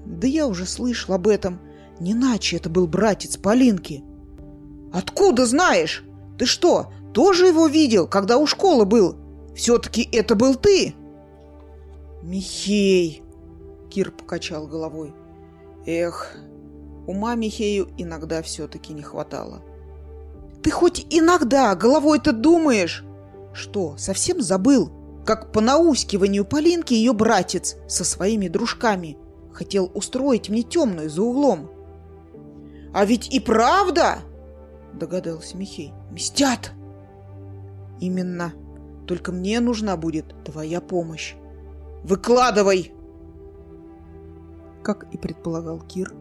Да я уже слышал об этом. Не иначе это был братец Полинки. Откуда знаешь? Ты что, тоже его видел, когда у школы был? Все-таки это был ты? Михей, Кир покачал головой. Эх, ума Михею иногда все-таки не хватало. Ты хоть иногда головой-то думаешь? Что, совсем забыл? Как по наускиванию Полинки ее братец со своими дружками хотел устроить мне темную за углом. А ведь и правда, догадался Михей, мстят. Именно. Только мне нужна будет твоя помощь. Выкладывай! Как и предполагал Кир,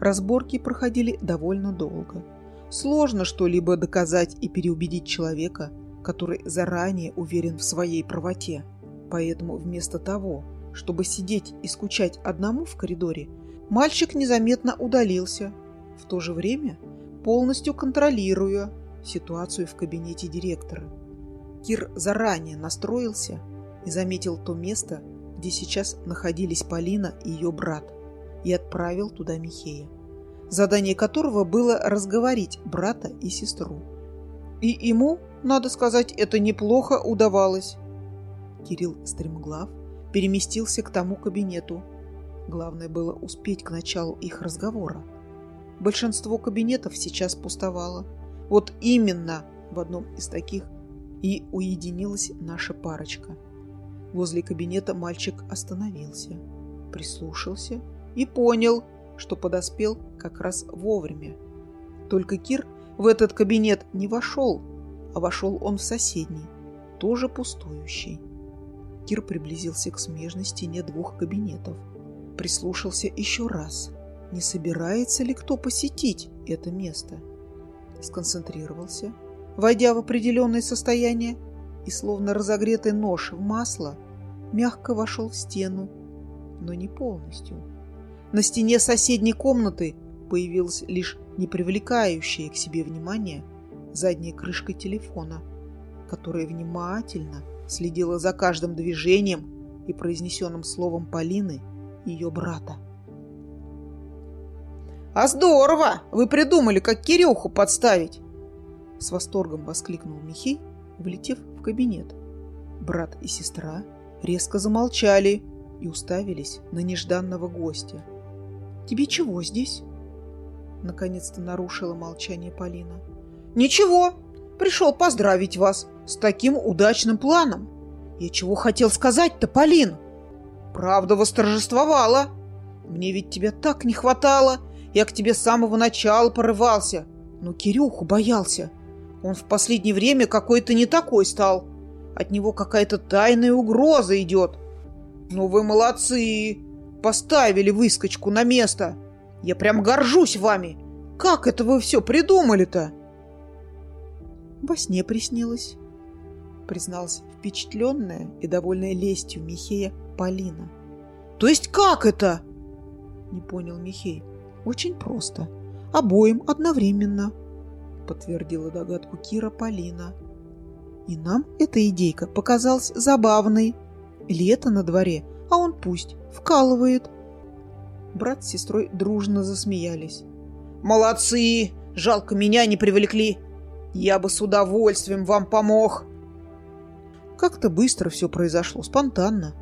разборки проходили довольно долго. Сложно что-либо доказать и переубедить человека, который заранее уверен в своей правоте. Поэтому вместо того, чтобы сидеть и скучать одному в коридоре, мальчик незаметно удалился, в то же время полностью контролируя ситуацию в кабинете директора. Кир заранее настроился и заметил то место, где сейчас находились Полина и ее брат, и отправил туда Михея задание которого было разговорить брата и сестру. И ему, надо сказать, это неплохо удавалось. Кирилл Стремглав переместился к тому кабинету. Главное было успеть к началу их разговора. Большинство кабинетов сейчас пустовало. Вот именно в одном из таких и уединилась наша парочка. Возле кабинета мальчик остановился, прислушался и понял – что подоспел как раз вовремя. Только Кир в этот кабинет не вошел, а вошел он в соседний, тоже пустующий. Кир приблизился к смежной стене двух кабинетов. Прислушался еще раз. Не собирается ли кто посетить это место? Сконцентрировался, войдя в определенное состояние, и, словно разогретый нож в масло, мягко вошел в стену, но не полностью. На стене соседней комнаты появилась лишь не привлекающая к себе внимание задняя крышка телефона, которая внимательно следила за каждым движением и произнесенным словом Полины, ее брата. «А здорово! Вы придумали, как Кирюху подставить!» С восторгом воскликнул Михей, влетев в кабинет. Брат и сестра резко замолчали и уставились на нежданного гостя. «Тебе чего здесь?» Наконец-то нарушила молчание Полина. «Ничего, пришел поздравить вас с таким удачным планом. Я чего хотел сказать-то, Полин? Правда восторжествовала. Мне ведь тебя так не хватало. Я к тебе с самого начала порывался, но Кирюху боялся. Он в последнее время какой-то не такой стал. От него какая-то тайная угроза идет. Ну вы молодцы, поставили выскочку на место. Я прям горжусь вами. Как это вы все придумали-то? Во сне приснилось, призналась впечатленная и довольная лестью Михея Полина. То есть как это? Не понял Михей. Очень просто. Обоим одновременно, подтвердила догадку Кира Полина. И нам эта идейка показалась забавной. Лето на дворе, а он пусть вкалывает. Брат с сестрой дружно засмеялись. «Молодцы! Жалко, меня не привлекли. Я бы с удовольствием вам помог!» Как-то быстро все произошло, спонтанно.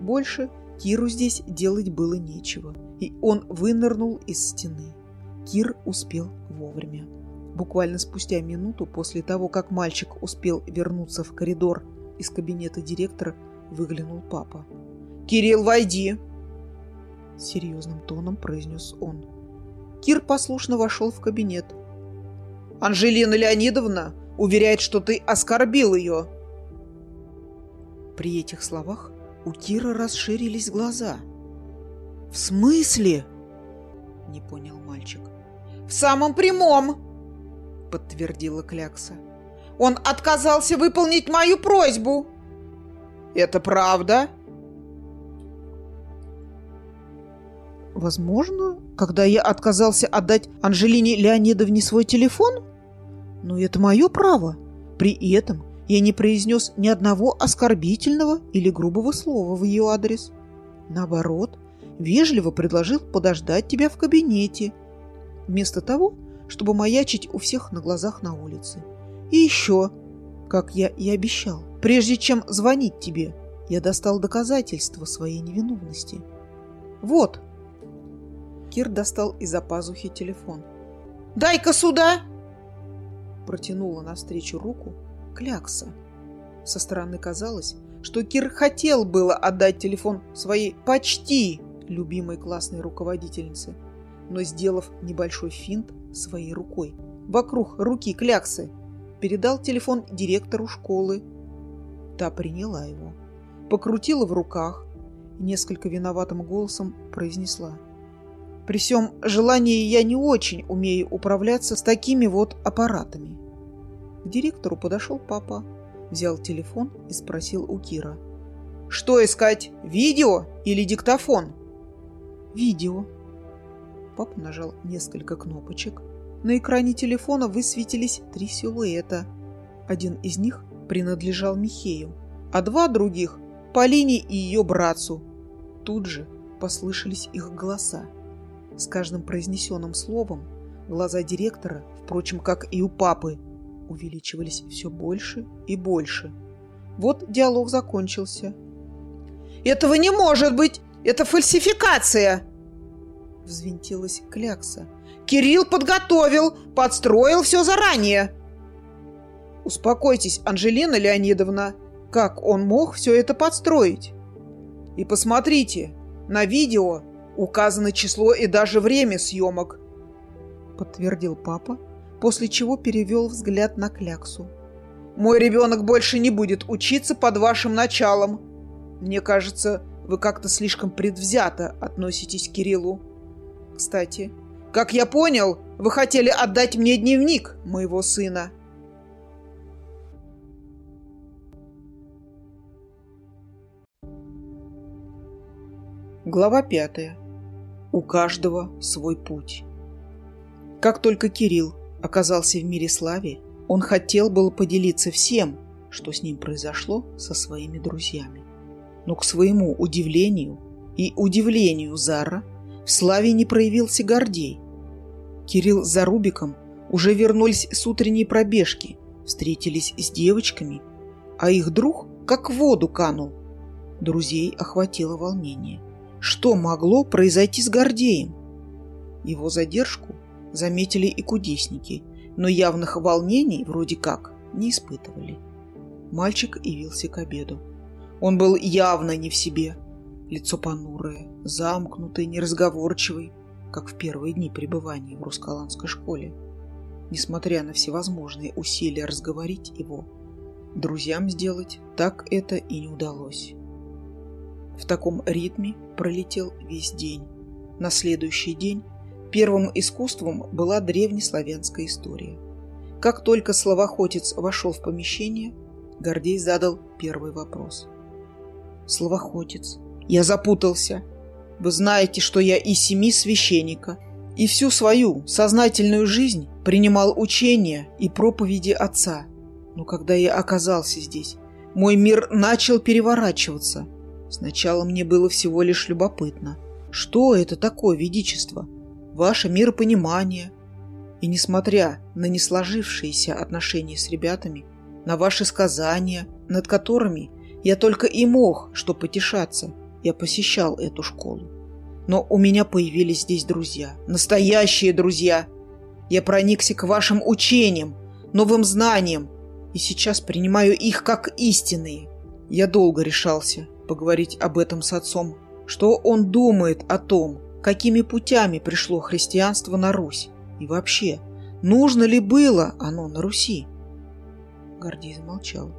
Больше Киру здесь делать было нечего, и он вынырнул из стены. Кир успел вовремя. Буквально спустя минуту после того, как мальчик успел вернуться в коридор из кабинета директора, выглянул папа. «Кирилл, войди!» Серьезным тоном произнес он. Кир послушно вошел в кабинет. «Анжелина Леонидовна уверяет, что ты оскорбил ее!» При этих словах у Кира расширились глаза. «В смысле?» — не понял мальчик. «В самом прямом!» — подтвердила Клякса. «Он отказался выполнить мою просьбу!» «Это правда?» Возможно, когда я отказался отдать Анжелине Леонидовне свой телефон? Но это мое право. При этом я не произнес ни одного оскорбительного или грубого слова в ее адрес. Наоборот, вежливо предложил подождать тебя в кабинете, вместо того, чтобы маячить у всех на глазах на улице. И еще, как я и обещал, прежде чем звонить тебе, я достал доказательства своей невиновности. Вот. Кир достал из-за пазухи телефон. «Дай-ка сюда!» Протянула навстречу руку Клякса. Со стороны казалось, что Кир хотел было отдать телефон своей почти любимой классной руководительнице, но, сделав небольшой финт своей рукой, вокруг руки Кляксы, передал телефон директору школы. Та приняла его, покрутила в руках и несколько виноватым голосом произнесла. «При всем желании я не очень умею управляться с такими вот аппаратами». К директору подошел папа, взял телефон и спросил у Кира. «Что искать, видео или диктофон?» «Видео». Папа нажал несколько кнопочек. На экране телефона высветились три силуэта. Один из них принадлежал Михею, а два других – Полине и ее братцу. Тут же послышались их голоса. С каждым произнесенным словом глаза директора, впрочем, как и у папы, увеличивались все больше и больше. Вот диалог закончился. «Этого не может быть! Это фальсификация!» Взвинтилась клякса. «Кирилл подготовил, подстроил все заранее!» «Успокойтесь, Анжелина Леонидовна. Как он мог все это подстроить?» «И посмотрите, на видео указано число и даже время съемок», подтвердил папа, после чего перевел взгляд на Кляксу. «Мой ребенок больше не будет учиться под вашим началом. Мне кажется, вы как-то слишком предвзято относитесь к Кириллу. Кстати, как я понял, вы хотели отдать мне дневник моего сына». Глава пятая. У каждого свой путь. Как только Кирилл оказался в мире славе, он хотел было поделиться всем, что с ним произошло со своими друзьями. Но к своему удивлению и удивлению Зара в славе не проявился Гордей. Кирилл с Зарубиком уже вернулись с утренней пробежки, встретились с девочками, а их друг как в воду канул. Друзей охватило волнение. Что могло произойти с Гордеем? Его задержку заметили и кудесники, но явных волнений вроде как не испытывали. Мальчик явился к обеду. Он был явно не в себе. Лицо понурое, замкнутое, неразговорчивый, как в первые дни пребывания в руссколандской школе. Несмотря на всевозможные усилия разговорить его, друзьям сделать так это и не удалось. В таком ритме пролетел весь день. На следующий день Первым искусством была древнеславянская история. Как только словоходец вошел в помещение, Гордей задал первый вопрос. «Словоходец, я запутался. Вы знаете, что я из семи священника, и всю свою сознательную жизнь принимал учения и проповеди отца. Но когда я оказался здесь, мой мир начал переворачиваться. Сначала мне было всего лишь любопытно. Что это такое ведичество? ваше миропонимание. И несмотря на не сложившиеся отношения с ребятами, на ваши сказания, над которыми я только и мог что потешаться, я посещал эту школу. Но у меня появились здесь друзья, настоящие друзья. Я проникся к вашим учениям, новым знаниям, и сейчас принимаю их как истинные. Я долго решался поговорить об этом с отцом, что он думает о том, какими путями пришло христианство на Русь и вообще, нужно ли было оно на Руси. Гордей замолчал.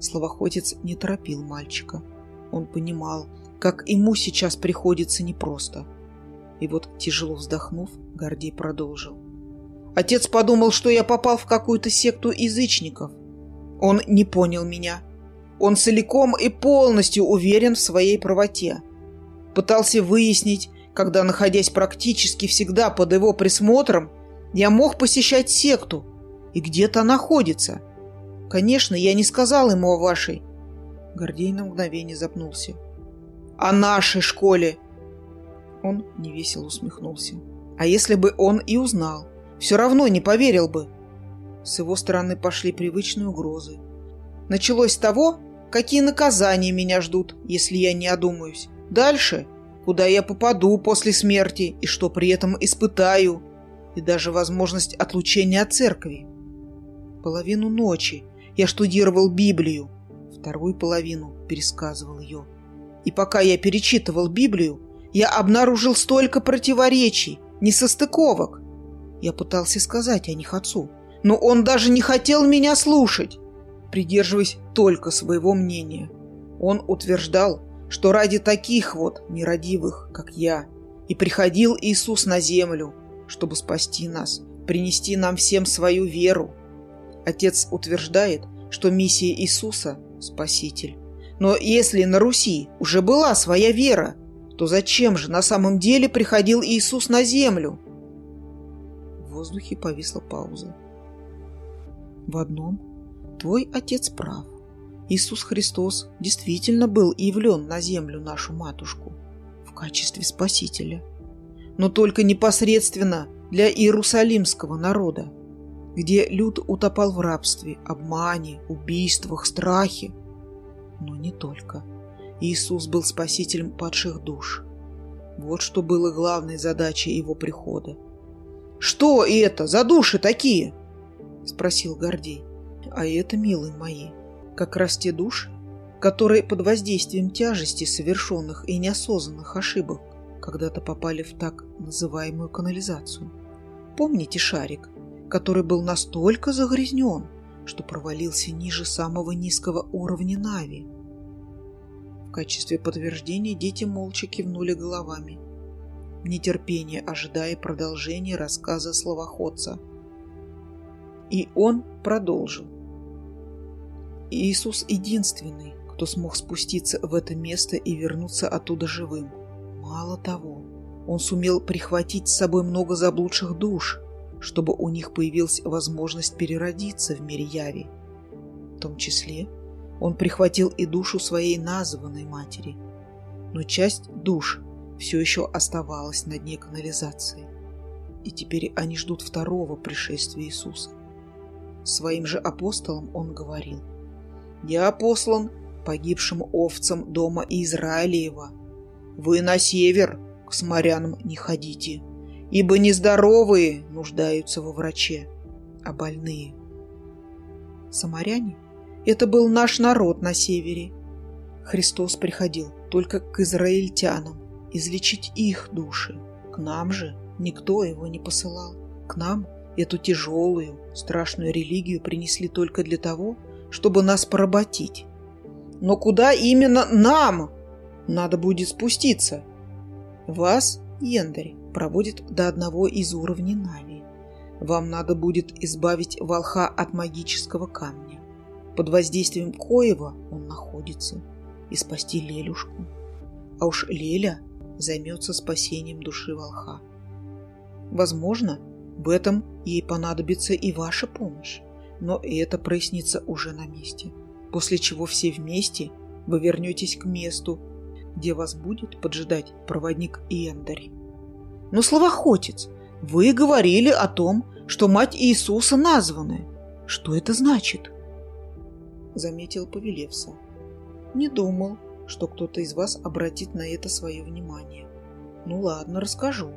Словоходец не торопил мальчика. Он понимал, как ему сейчас приходится непросто. И вот, тяжело вздохнув, Гордей продолжил. Отец подумал, что я попал в какую-то секту язычников. Он не понял меня. Он целиком и полностью уверен в своей правоте. Пытался выяснить, когда, находясь практически всегда под его присмотром, я мог посещать секту и где-то находится. Конечно, я не сказал ему о вашей. Гордей на мгновение запнулся. О нашей школе. Он невесело усмехнулся. А если бы он и узнал, все равно не поверил бы. С его стороны пошли привычные угрозы. Началось с того, какие наказания меня ждут, если я не одумаюсь. Дальше, куда я попаду после смерти и что при этом испытаю. И даже возможность отлучения от церкви. Половину ночи я штудировал Библию, вторую половину пересказывал ее. И пока я перечитывал Библию, я обнаружил столько противоречий, несостыковок. Я пытался сказать о них отцу, но он даже не хотел меня слушать, придерживаясь только своего мнения. Он утверждал, что ради таких вот нерадивых, как я, и приходил Иисус на землю, чтобы спасти нас, принести нам всем свою веру. Отец утверждает, что миссия Иисуса – Спаситель. Но если на Руси уже была своя вера, то зачем же на самом деле приходил Иисус на землю? В воздухе повисла пауза. В одном твой отец прав. Иисус Христос действительно был явлен на землю нашу матушку в качестве Спасителя, но только непосредственно для иерусалимского народа, где люд утопал в рабстве, обмане, убийствах, страхе, но не только. Иисус был спасителем падших душ. Вот что было главной задачей его прихода. «Что это за души такие?» – спросил Гордей. «А это, милые мои, как раз те души, которые под воздействием тяжести совершенных и неосознанных ошибок когда-то попали в так называемую канализацию. Помните шарик, который был настолько загрязнен, что провалился ниже самого низкого уровня Нави? качестве подтверждения дети молча кивнули головами. Нетерпение, ожидая продолжения рассказа словоходца. И он продолжил. Иисус единственный, кто смог спуститься в это место и вернуться оттуда живым. Мало того, он сумел прихватить с собой много заблудших душ, чтобы у них появилась возможность переродиться в мире Яви, в том числе он прихватил и душу своей названной матери. Но часть душ все еще оставалась на дне канализации. И теперь они ждут второго пришествия Иисуса. Своим же апостолам он говорил, «Я послан погибшим овцам дома Израилева. Вы на север к сморянам не ходите, ибо нездоровые нуждаются во враче, а больные». Самаряне это был наш народ на севере. Христос приходил только к израильтянам, излечить их души. К нам же никто его не посылал. К нам эту тяжелую, страшную религию принесли только для того, чтобы нас поработить. Но куда именно нам надо будет спуститься? Вас, Яндарь, проводит до одного из уровней Нави. Вам надо будет избавить волха от магического камня под воздействием коего он находится, и спасти Лелюшку. А уж Леля займется спасением души волха. Возможно, в этом ей понадобится и ваша помощь, но это прояснится уже на месте, после чего все вместе вы вернетесь к месту, где вас будет поджидать проводник Иендари. Но, словохотец, вы говорили о том, что мать Иисуса названная. Что это значит? заметил Повелевса. Не думал, что кто-то из вас обратит на это свое внимание. Ну ладно, расскажу.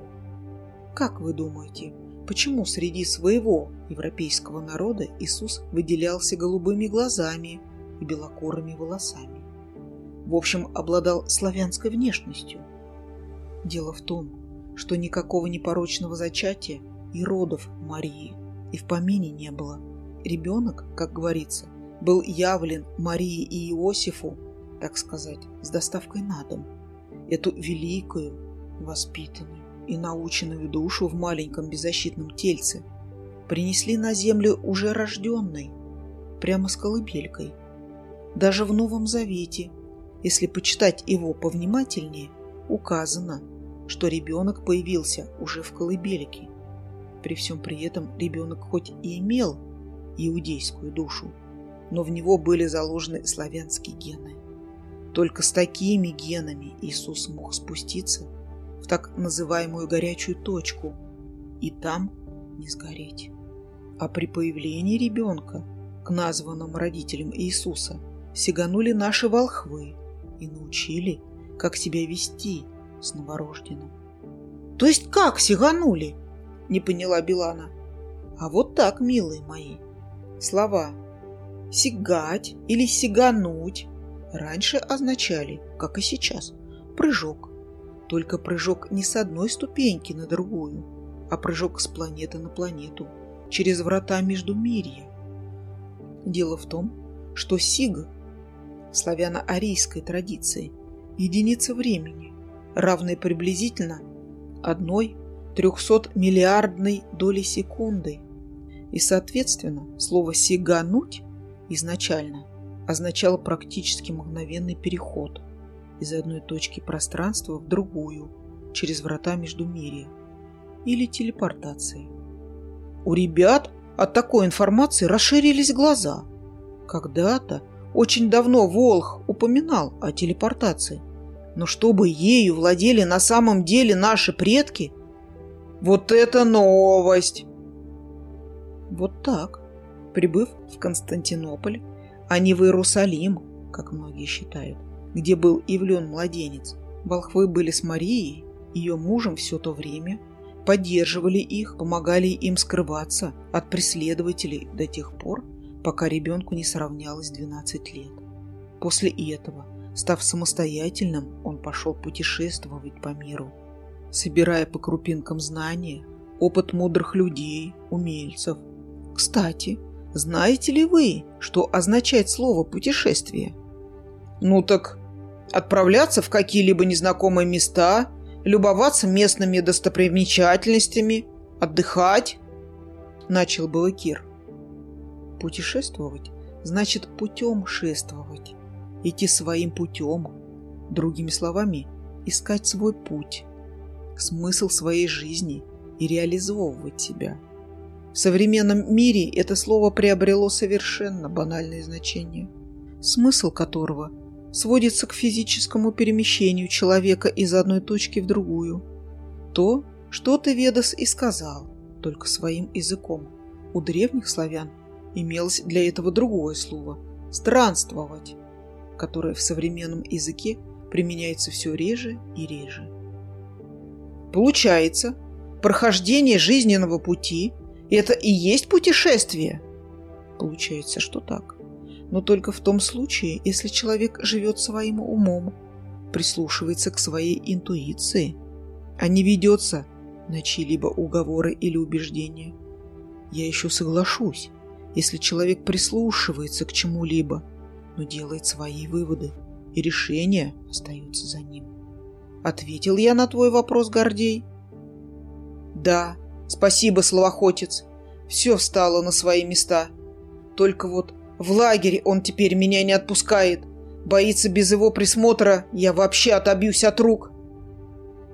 Как вы думаете, почему среди своего европейского народа Иисус выделялся голубыми глазами и белокурыми волосами? В общем, обладал славянской внешностью. Дело в том, что никакого непорочного зачатия и родов Марии и в помине не было. Ребенок, как говорится, был явлен Марии и Иосифу, так сказать, с доставкой на дом. Эту великую, воспитанную и наученную душу в маленьком беззащитном тельце принесли на землю уже рожденной, прямо с колыбелькой. Даже в Новом Завете, если почитать его повнимательнее, указано, что ребенок появился уже в колыбельке. При всем при этом ребенок хоть и имел иудейскую душу, но в него были заложены славянские гены. Только с такими генами Иисус мог спуститься так называемую горячую точку и там не сгореть. А при появлении ребенка к названным родителям Иисуса сиганули наши волхвы и научили, как себя вести с новорожденным. То есть как сиганули? Не поняла Билана. А вот так, милые мои. Слова «сигать» или «сигануть» раньше означали, как и сейчас, прыжок. Только прыжок не с одной ступеньки на другую, а прыжок с планеты на планету, через врата между мирья. Дело в том, что сиг в славяно-арийской традиции единица времени, равная приблизительно одной 300-миллиардной доли секунды. И, соответственно, слово «сигануть» изначально означало практически мгновенный переход из одной точки пространства в другую через врата Междумирия или телепортации. У ребят от такой информации расширились глаза. Когда-то, очень давно Волх упоминал о телепортации. Но чтобы ею владели на самом деле наши предки, вот это новость! Вот так, прибыв в Константинополь, а не в Иерусалим, как многие считают, где был явлен младенец, волхвы были с Марией, ее мужем все то время, поддерживали их, помогали им скрываться от преследователей до тех пор, пока ребенку не сравнялось 12 лет. После этого, став самостоятельным, он пошел путешествовать по миру, собирая по крупинкам знания, опыт мудрых людей, умельцев. Кстати, знаете ли вы, что означает слово «путешествие»? Ну так, отправляться в какие-либо незнакомые места, любоваться местными достопримечательностями, отдыхать, начал было Кир. Путешествовать значит путем шествовать, идти своим путем, другими словами, искать свой путь смысл своей жизни и реализовывать себя. В современном мире это слово приобрело совершенно банальное значение, смысл которого сводится к физическому перемещению человека из одной точки в другую. То, что ты Ведас и сказал, только своим языком. У древних славян имелось для этого другое слово – «странствовать», которое в современном языке применяется все реже и реже. Получается, прохождение жизненного пути – это и есть путешествие? Получается, что так. Но только в том случае, если человек живет своим умом, прислушивается к своей интуиции, а не ведется на чьи-либо уговоры или убеждения. Я еще соглашусь, если человек прислушивается к чему-либо, но делает свои выводы, и решения остаются за ним. Ответил я на твой вопрос, Гордей. Да, спасибо, словохотец. Все встало на свои места. Только вот в лагере он теперь меня не отпускает. Боится без его присмотра, я вообще отобьюсь от рук.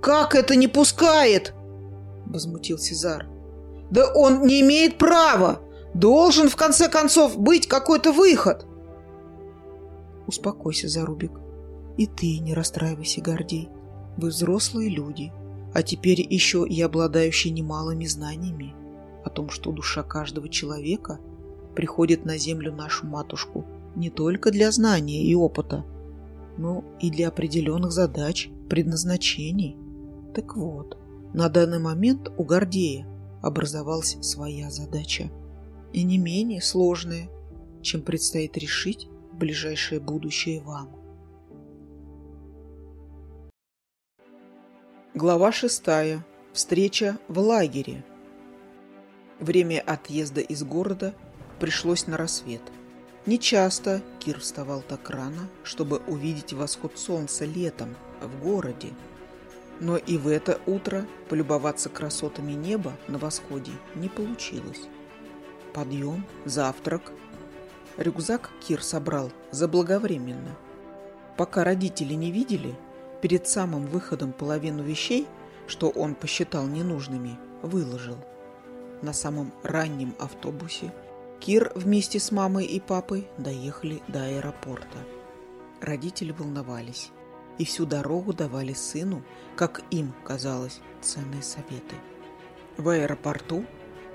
Как это не пускает? Возмутился Зар. Да он не имеет права. Должен, в конце концов, быть какой-то выход. Успокойся, Зарубик. И ты не расстраивайся, Гордей. Вы взрослые люди, а теперь еще и обладающие немалыми знаниями о том, что душа каждого человека приходит на землю нашу матушку не только для знания и опыта, но и для определенных задач, предназначений. Так вот, на данный момент у Гордея образовалась своя задача, и не менее сложная, чем предстоит решить в ближайшее будущее вам. Глава шестая. Встреча в лагере. Время отъезда из города пришлось на рассвет. Нечасто Кир вставал так рано, чтобы увидеть восход солнца летом в городе. Но и в это утро полюбоваться красотами неба на восходе не получилось. Подъем, завтрак. Рюкзак Кир собрал заблаговременно. Пока родители не видели, перед самым выходом половину вещей, что он посчитал ненужными, выложил. На самом раннем автобусе Кир вместе с мамой и папой доехали до аэропорта. Родители волновались. и всю дорогу давали сыну, как им казалось, ценные советы. В аэропорту,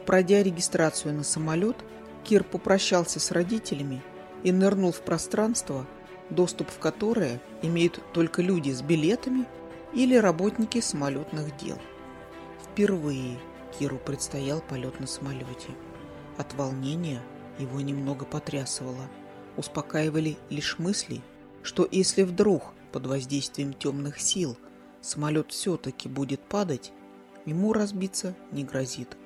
пройдя регистрацию на самолет, Кир попрощался с родителями и нырнул в пространство, доступ в которое имеют только люди с билетами или работники самолетных дел. Впервые Киру предстоял полет на самолете. От волнения его немного потрясывало. Успокаивали лишь мысли, что если вдруг под воздействием темных сил самолет все-таки будет падать, ему разбиться не грозит.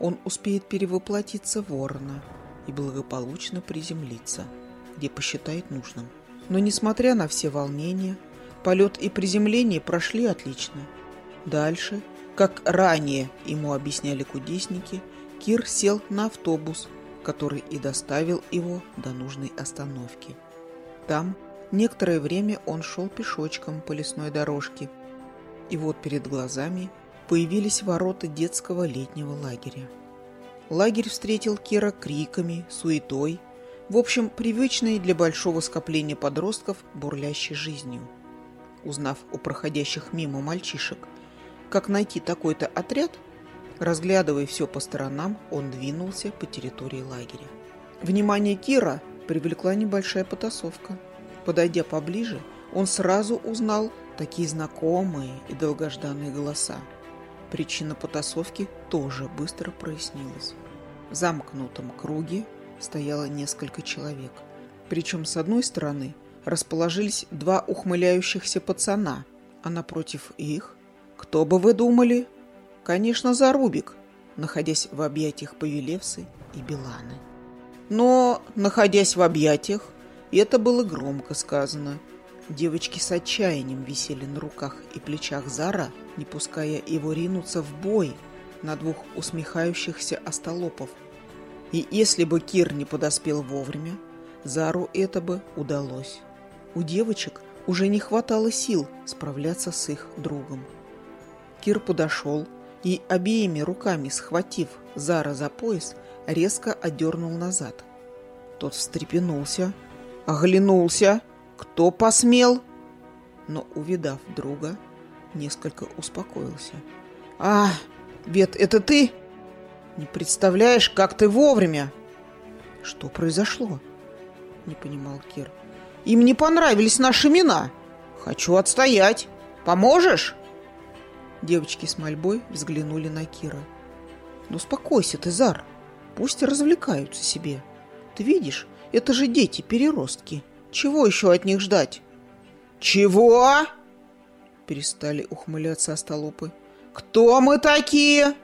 Он успеет перевоплотиться в ворона и благополучно приземлиться, где посчитает нужным. Но несмотря на все волнения, полет и приземление прошли отлично. Дальше, как ранее ему объясняли кудесники, Кир сел на автобус, который и доставил его до нужной остановки. Там некоторое время он шел пешочком по лесной дорожке. И вот перед глазами появились ворота детского летнего лагеря. Лагерь встретил Кира криками, суетой, в общем, привычной для большого скопления подростков бурлящей жизнью. Узнав у проходящих мимо мальчишек, как найти такой-то отряд, Разглядывая все по сторонам, он двинулся по территории лагеря. Внимание Кира привлекла небольшая потасовка. Подойдя поближе, он сразу узнал такие знакомые и долгожданные голоса. Причина потасовки тоже быстро прояснилась. В замкнутом круге стояло несколько человек. Причем с одной стороны расположились два ухмыляющихся пацана, а напротив их, кто бы вы думали, Конечно, Зарубик, находясь в объятиях Павелевсы и Беланы. Но, находясь в объятиях, это было громко сказано. Девочки с отчаянием висели на руках и плечах Зара, не пуская его ринуться в бой на двух усмехающихся остолопов. И если бы Кир не подоспел вовремя, Зару это бы удалось. У девочек уже не хватало сил справляться с их другом. Кир подошел, и, обеими руками схватив Зара за пояс, резко отдернул назад. Тот встрепенулся, оглянулся. Кто посмел? Но, увидав друга, несколько успокоился. «А, Бет, это ты? Не представляешь, как ты вовремя!» «Что произошло?» — не понимал Кир. «Им не понравились наши имена. Хочу отстоять. Поможешь?» Девочки с мольбой взглянули на Кира. «Ну, успокойся ты, Зар. Пусть развлекаются себе. Ты видишь, это же дети, переростки. Чего еще от них ждать?» «Чего?» Перестали ухмыляться остолопы. «Кто мы такие?»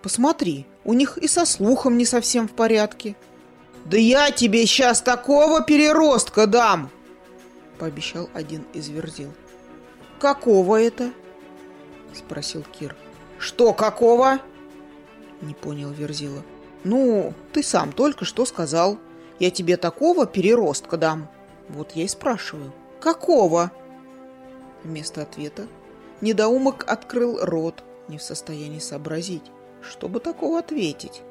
«Посмотри, у них и со слухом не совсем в порядке». «Да я тебе сейчас такого переростка дам!» Пообещал один из верзил. «Какого это?» — спросил Кир. «Что какого?» Не понял Верзила. «Ну, ты сам только что сказал. Я тебе такого переростка дам. Вот я и спрашиваю. Какого?» Вместо ответа недоумок открыл рот, не в состоянии сообразить, чтобы такого ответить.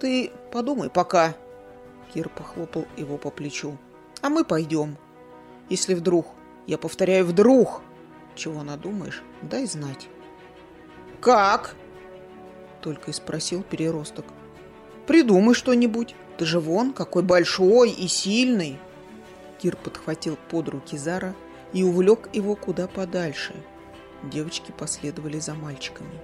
«Ты подумай пока», — Кир похлопал его по плечу. «А мы пойдем. Если вдруг, я повторяю, вдруг чего надумаешь, дай знать. «Как?» — только и спросил переросток. «Придумай что-нибудь. Ты же вон какой большой и сильный!» Кир подхватил под руки Зара и увлек его куда подальше. Девочки последовали за мальчиками.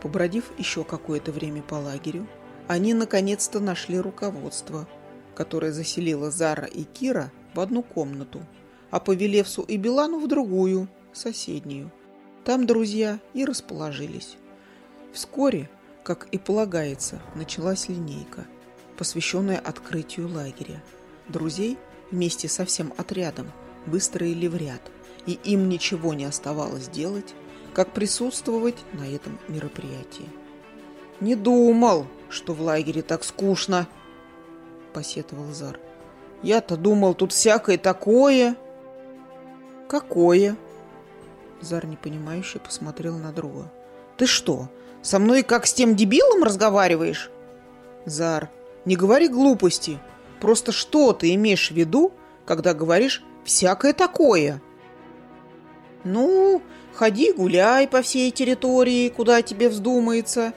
Побродив еще какое-то время по лагерю, они наконец-то нашли руководство, которое заселило Зара и Кира в одну комнату, а Павелевсу и Белану в другую – соседнюю. Там друзья и расположились. Вскоре, как и полагается, началась линейка, посвященная открытию лагеря. Друзей вместе со всем отрядом выстроили в ряд, и им ничего не оставалось делать, как присутствовать на этом мероприятии. «Не думал, что в лагере так скучно», — посетовал Зар. «Я-то думал, тут всякое такое». «Какое?» Зар непонимающе посмотрел на друга. «Ты что, со мной как с тем дебилом разговариваешь?» «Зар, не говори глупости. Просто что ты имеешь в виду, когда говоришь «всякое такое»?» Ну, ходи гуляй по всей территории, куда тебе вздумается.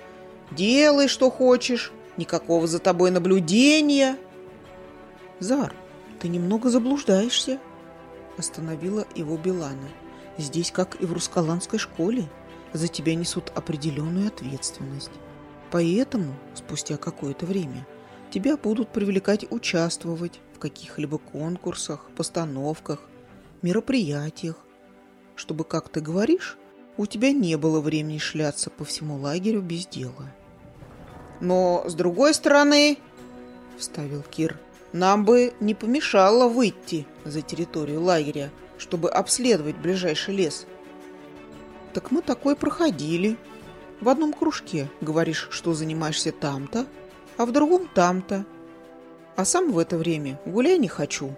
Делай, что хочешь. Никакого за тобой наблюдения. Зар, ты немного заблуждаешься, остановила его Белана. Здесь, как и в руссколандской школе, за тебя несут определенную ответственность. Поэтому, спустя какое-то время, тебя будут привлекать участвовать в каких-либо конкурсах, постановках, мероприятиях, чтобы, как ты говоришь, у тебя не было времени шляться по всему лагерю без дела. Но, с другой стороны, — вставил Кир, — нам бы не помешало выйти за территорию лагеря, чтобы обследовать ближайший лес. Так мы такой проходили. В одном кружке говоришь, что занимаешься там-то, а в другом там-то. А сам в это время гуляй не хочу.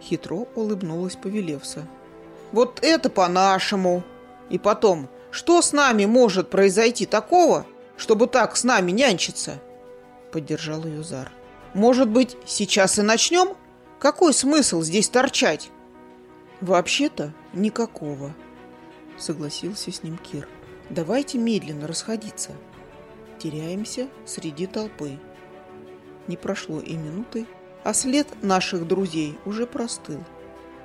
Хитро улыбнулась Повелевса. Вот это по-нашему. И потом, что с нами может произойти такого, чтобы так с нами нянчиться? Поддержал ее Зар. Может быть, сейчас и начнем? Какой смысл здесь торчать? Вообще-то никакого, согласился с ним Кир. Давайте медленно расходиться. Теряемся среди толпы. Не прошло и минуты, а след наших друзей уже простыл.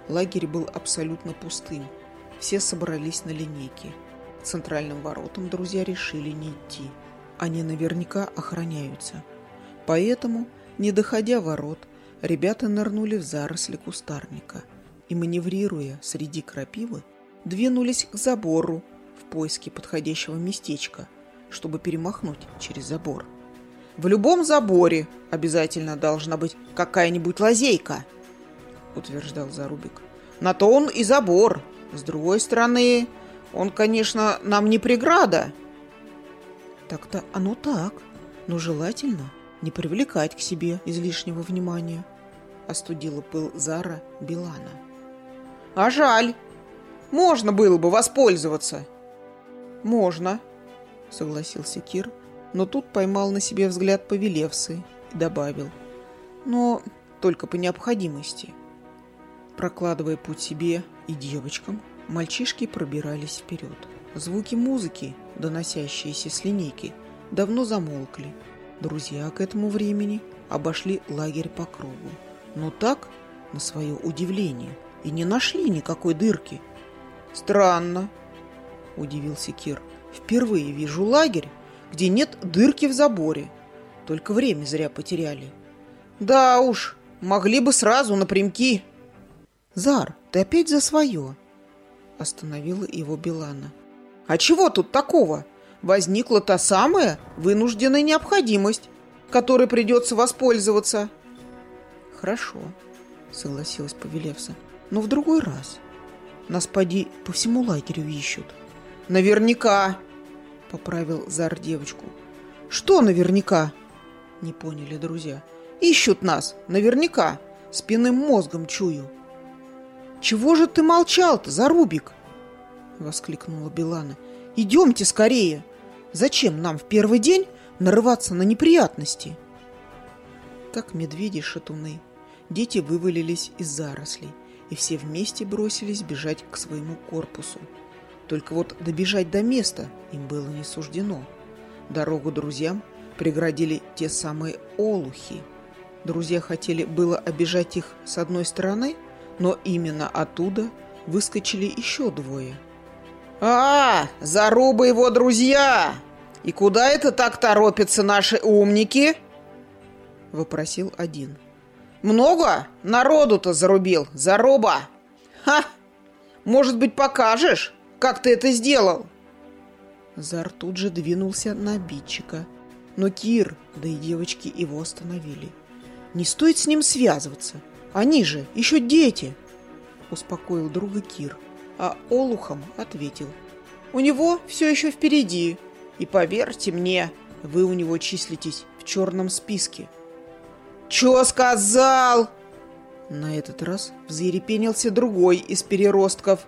Лагерь был абсолютно пустым. Все собрались на линейке. К центральным воротам друзья решили не идти. Они наверняка охраняются. Поэтому, не доходя ворот, ребята нырнули в заросли кустарника и, маневрируя среди крапивы, двинулись к забору в поиске подходящего местечка, чтобы перемахнуть через забор. В любом заборе обязательно должна быть какая-нибудь лазейка – утверждал Зарубик. На то он и забор. С другой стороны, он, конечно, нам не преграда. Так-то оно так, но желательно не привлекать к себе излишнего внимания, остудила пыл Зара Билана. А жаль. Можно было бы воспользоваться. Можно, согласился Кир, но тут поймал на себе взгляд Повелевсы и добавил. Но только по необходимости. Прокладывая путь себе и девочкам, мальчишки пробирались вперед. Звуки музыки, доносящиеся с линейки, давно замолкли. Друзья к этому времени обошли лагерь по кругу. Но так, на свое удивление, и не нашли никакой дырки. «Странно», – удивился Кир. «Впервые вижу лагерь, где нет дырки в заборе. Только время зря потеряли». «Да уж, могли бы сразу напрямки «Зар, ты опять за свое!» Остановила его Билана. «А чего тут такого? Возникла та самая вынужденная необходимость, которой придется воспользоваться». «Хорошо», — согласилась Повелевса. «Но в другой раз. Нас, поди, по всему лагерю ищут». «Наверняка», — поправил Зар девочку. «Что наверняка?» — не поняли друзья. «Ищут нас, наверняка. Спинным мозгом чую». «Чего же ты молчал-то, Зарубик?» — воскликнула Белана. «Идемте скорее! Зачем нам в первый день нарываться на неприятности?» Как медведи-шатуны, дети вывалились из зарослей, и все вместе бросились бежать к своему корпусу. Только вот добежать до места им было не суждено. Дорогу друзьям преградили те самые олухи. Друзья хотели было обижать их с одной стороны — но именно оттуда выскочили еще двое. «А, Заруба его друзья! И куда это так торопятся наши умники?» — вопросил один. «Много народу-то зарубил, Заруба! Ха! Может быть, покажешь, как ты это сделал?» Зар тут же двинулся на обидчика, но Кир, да и девочки его остановили. «Не стоит с ним связываться. Они же еще дети!» Успокоил друга Кир, а Олухом ответил. «У него все еще впереди, и поверьте мне, вы у него числитесь в черном списке». «Че сказал?» На этот раз взъерепенился другой из переростков.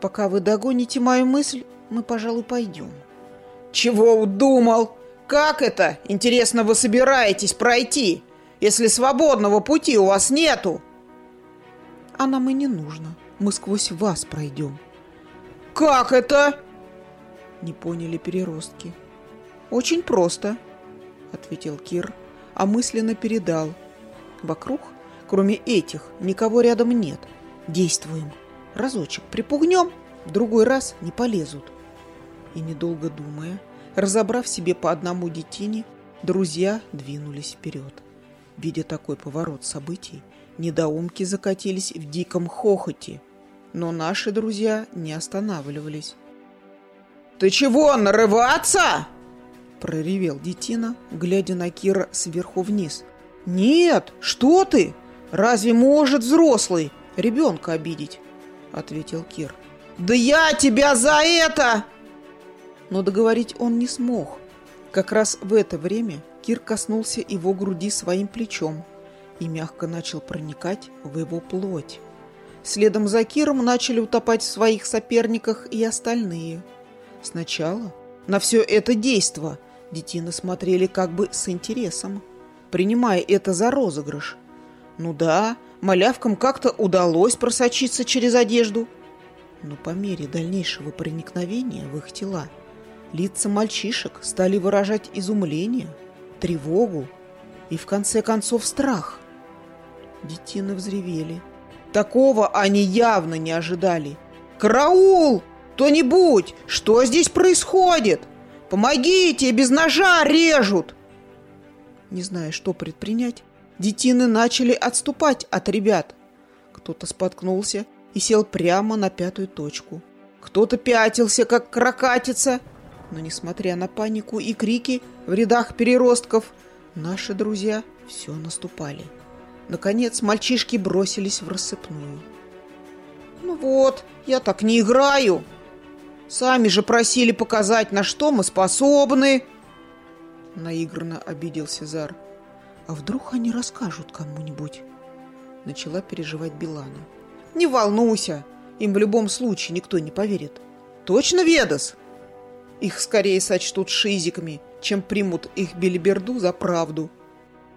«Пока вы догоните мою мысль, мы, пожалуй, пойдем». «Чего удумал? Как это, интересно, вы собираетесь пройти?» если свободного пути у вас нету?» «А нам и не нужно», мы сквозь вас пройдем. «Как это?» Не поняли переростки. «Очень просто», — ответил Кир, а мысленно передал. «Вокруг, кроме этих, никого рядом нет. Действуем. Разочек припугнем, другой раз не полезут». И, недолго думая, разобрав себе по одному детине, друзья двинулись вперед. Видя такой поворот событий, недоумки закатились в диком хохоте, но наши друзья не останавливались. «Ты чего, нарываться?» — проревел детина, глядя на Кира сверху вниз. «Нет, что ты? Разве может взрослый ребенка обидеть?» — ответил Кир. «Да я тебя за это!» Но договорить он не смог. Как раз в это время Кир коснулся его груди своим плечом и мягко начал проникать в его плоть. Следом за Киром начали утопать в своих соперниках и остальные. Сначала на все это действо детины смотрели как бы с интересом, принимая это за розыгрыш. Ну да, малявкам как-то удалось просочиться через одежду. Но по мере дальнейшего проникновения в их тела лица мальчишек стали выражать изумление, тревогу и, в конце концов, страх. Детины взревели. Такого они явно не ожидали. «Караул! Кто-нибудь! Что здесь происходит? Помогите! Без ножа режут!» Не зная, что предпринять, детины начали отступать от ребят. Кто-то споткнулся и сел прямо на пятую точку. Кто-то пятился, как крокатица, но, несмотря на панику и крики в рядах переростков, наши друзья все наступали. Наконец мальчишки бросились в рассыпную. «Ну вот, я так не играю. Сами же просили показать, на что мы способны!» Наигранно обиделся Зар. «А вдруг они расскажут кому-нибудь?» Начала переживать Билана. «Не волнуйся, им в любом случае никто не поверит. Точно, Ведас?» Их скорее сочтут шизиками, чем примут их белиберду за правду.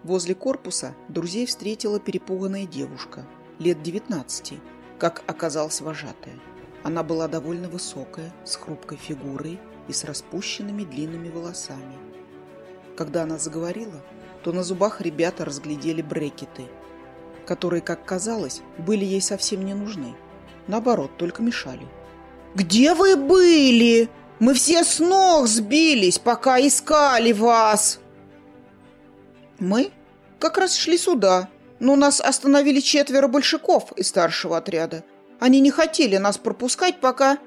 Возле корпуса друзей встретила перепуганная девушка, лет 19, как оказалась вожатая. Она была довольно высокая, с хрупкой фигурой и с распущенными длинными волосами. Когда она заговорила, то на зубах ребята разглядели брекеты, которые, как казалось, были ей совсем не нужны. Наоборот, только мешали. «Где вы были?» Мы все с ног сбились, пока искали вас. Мы как раз шли сюда, но нас остановили четверо большаков из старшего отряда. Они не хотели нас пропускать, пока...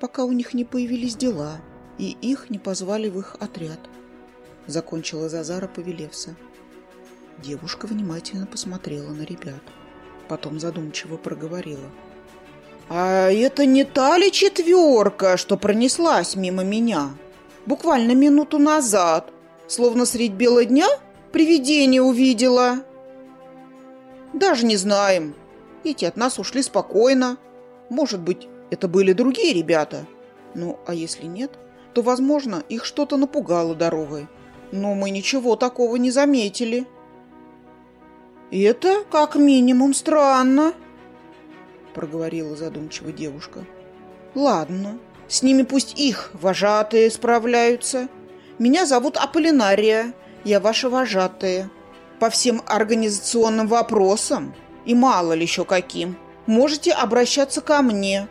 Пока у них не появились дела, и их не позвали в их отряд. Закончила Зазара Повелевса. Девушка внимательно посмотрела на ребят. Потом задумчиво проговорила. — а это не та ли четверка, что пронеслась мимо меня? Буквально минуту назад, словно средь бела дня, привидение увидела. Даже не знаем. Эти от нас ушли спокойно. Может быть, это были другие ребята. Ну, а если нет, то, возможно, их что-то напугало дорогой. Но мы ничего такого не заметили. Это, как минимум, странно, проговорила задумчиво девушка. Ладно, с ними пусть их вожатые справляются. Меня зовут Аполлинария, я ваша вожатая. По всем организационным вопросам, и мало ли еще каким, можете обращаться ко мне.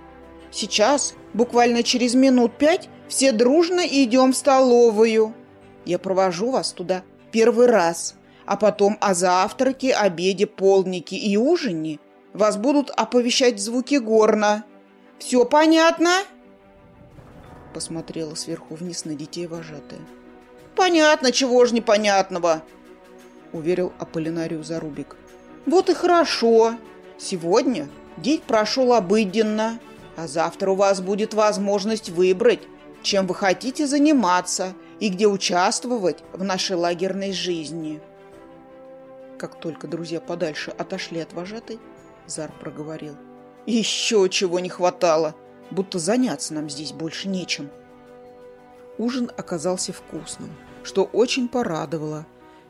Сейчас, буквально через минут пять, все дружно идем в столовую. Я провожу вас туда первый раз, а потом о завтраке, обеде, полднике и ужине – вас будут оповещать звуки горна. Все понятно?» Посмотрела сверху вниз на детей вожатая. «Понятно, чего ж непонятного?» Уверил Аполлинарию Зарубик. «Вот и хорошо. Сегодня день прошел обыденно, а завтра у вас будет возможность выбрать, чем вы хотите заниматься и где участвовать в нашей лагерной жизни». Как только друзья подальше отошли от вожатой, Зар проговорил. «Еще чего не хватало, будто заняться нам здесь больше нечем». Ужин оказался вкусным, что очень порадовало,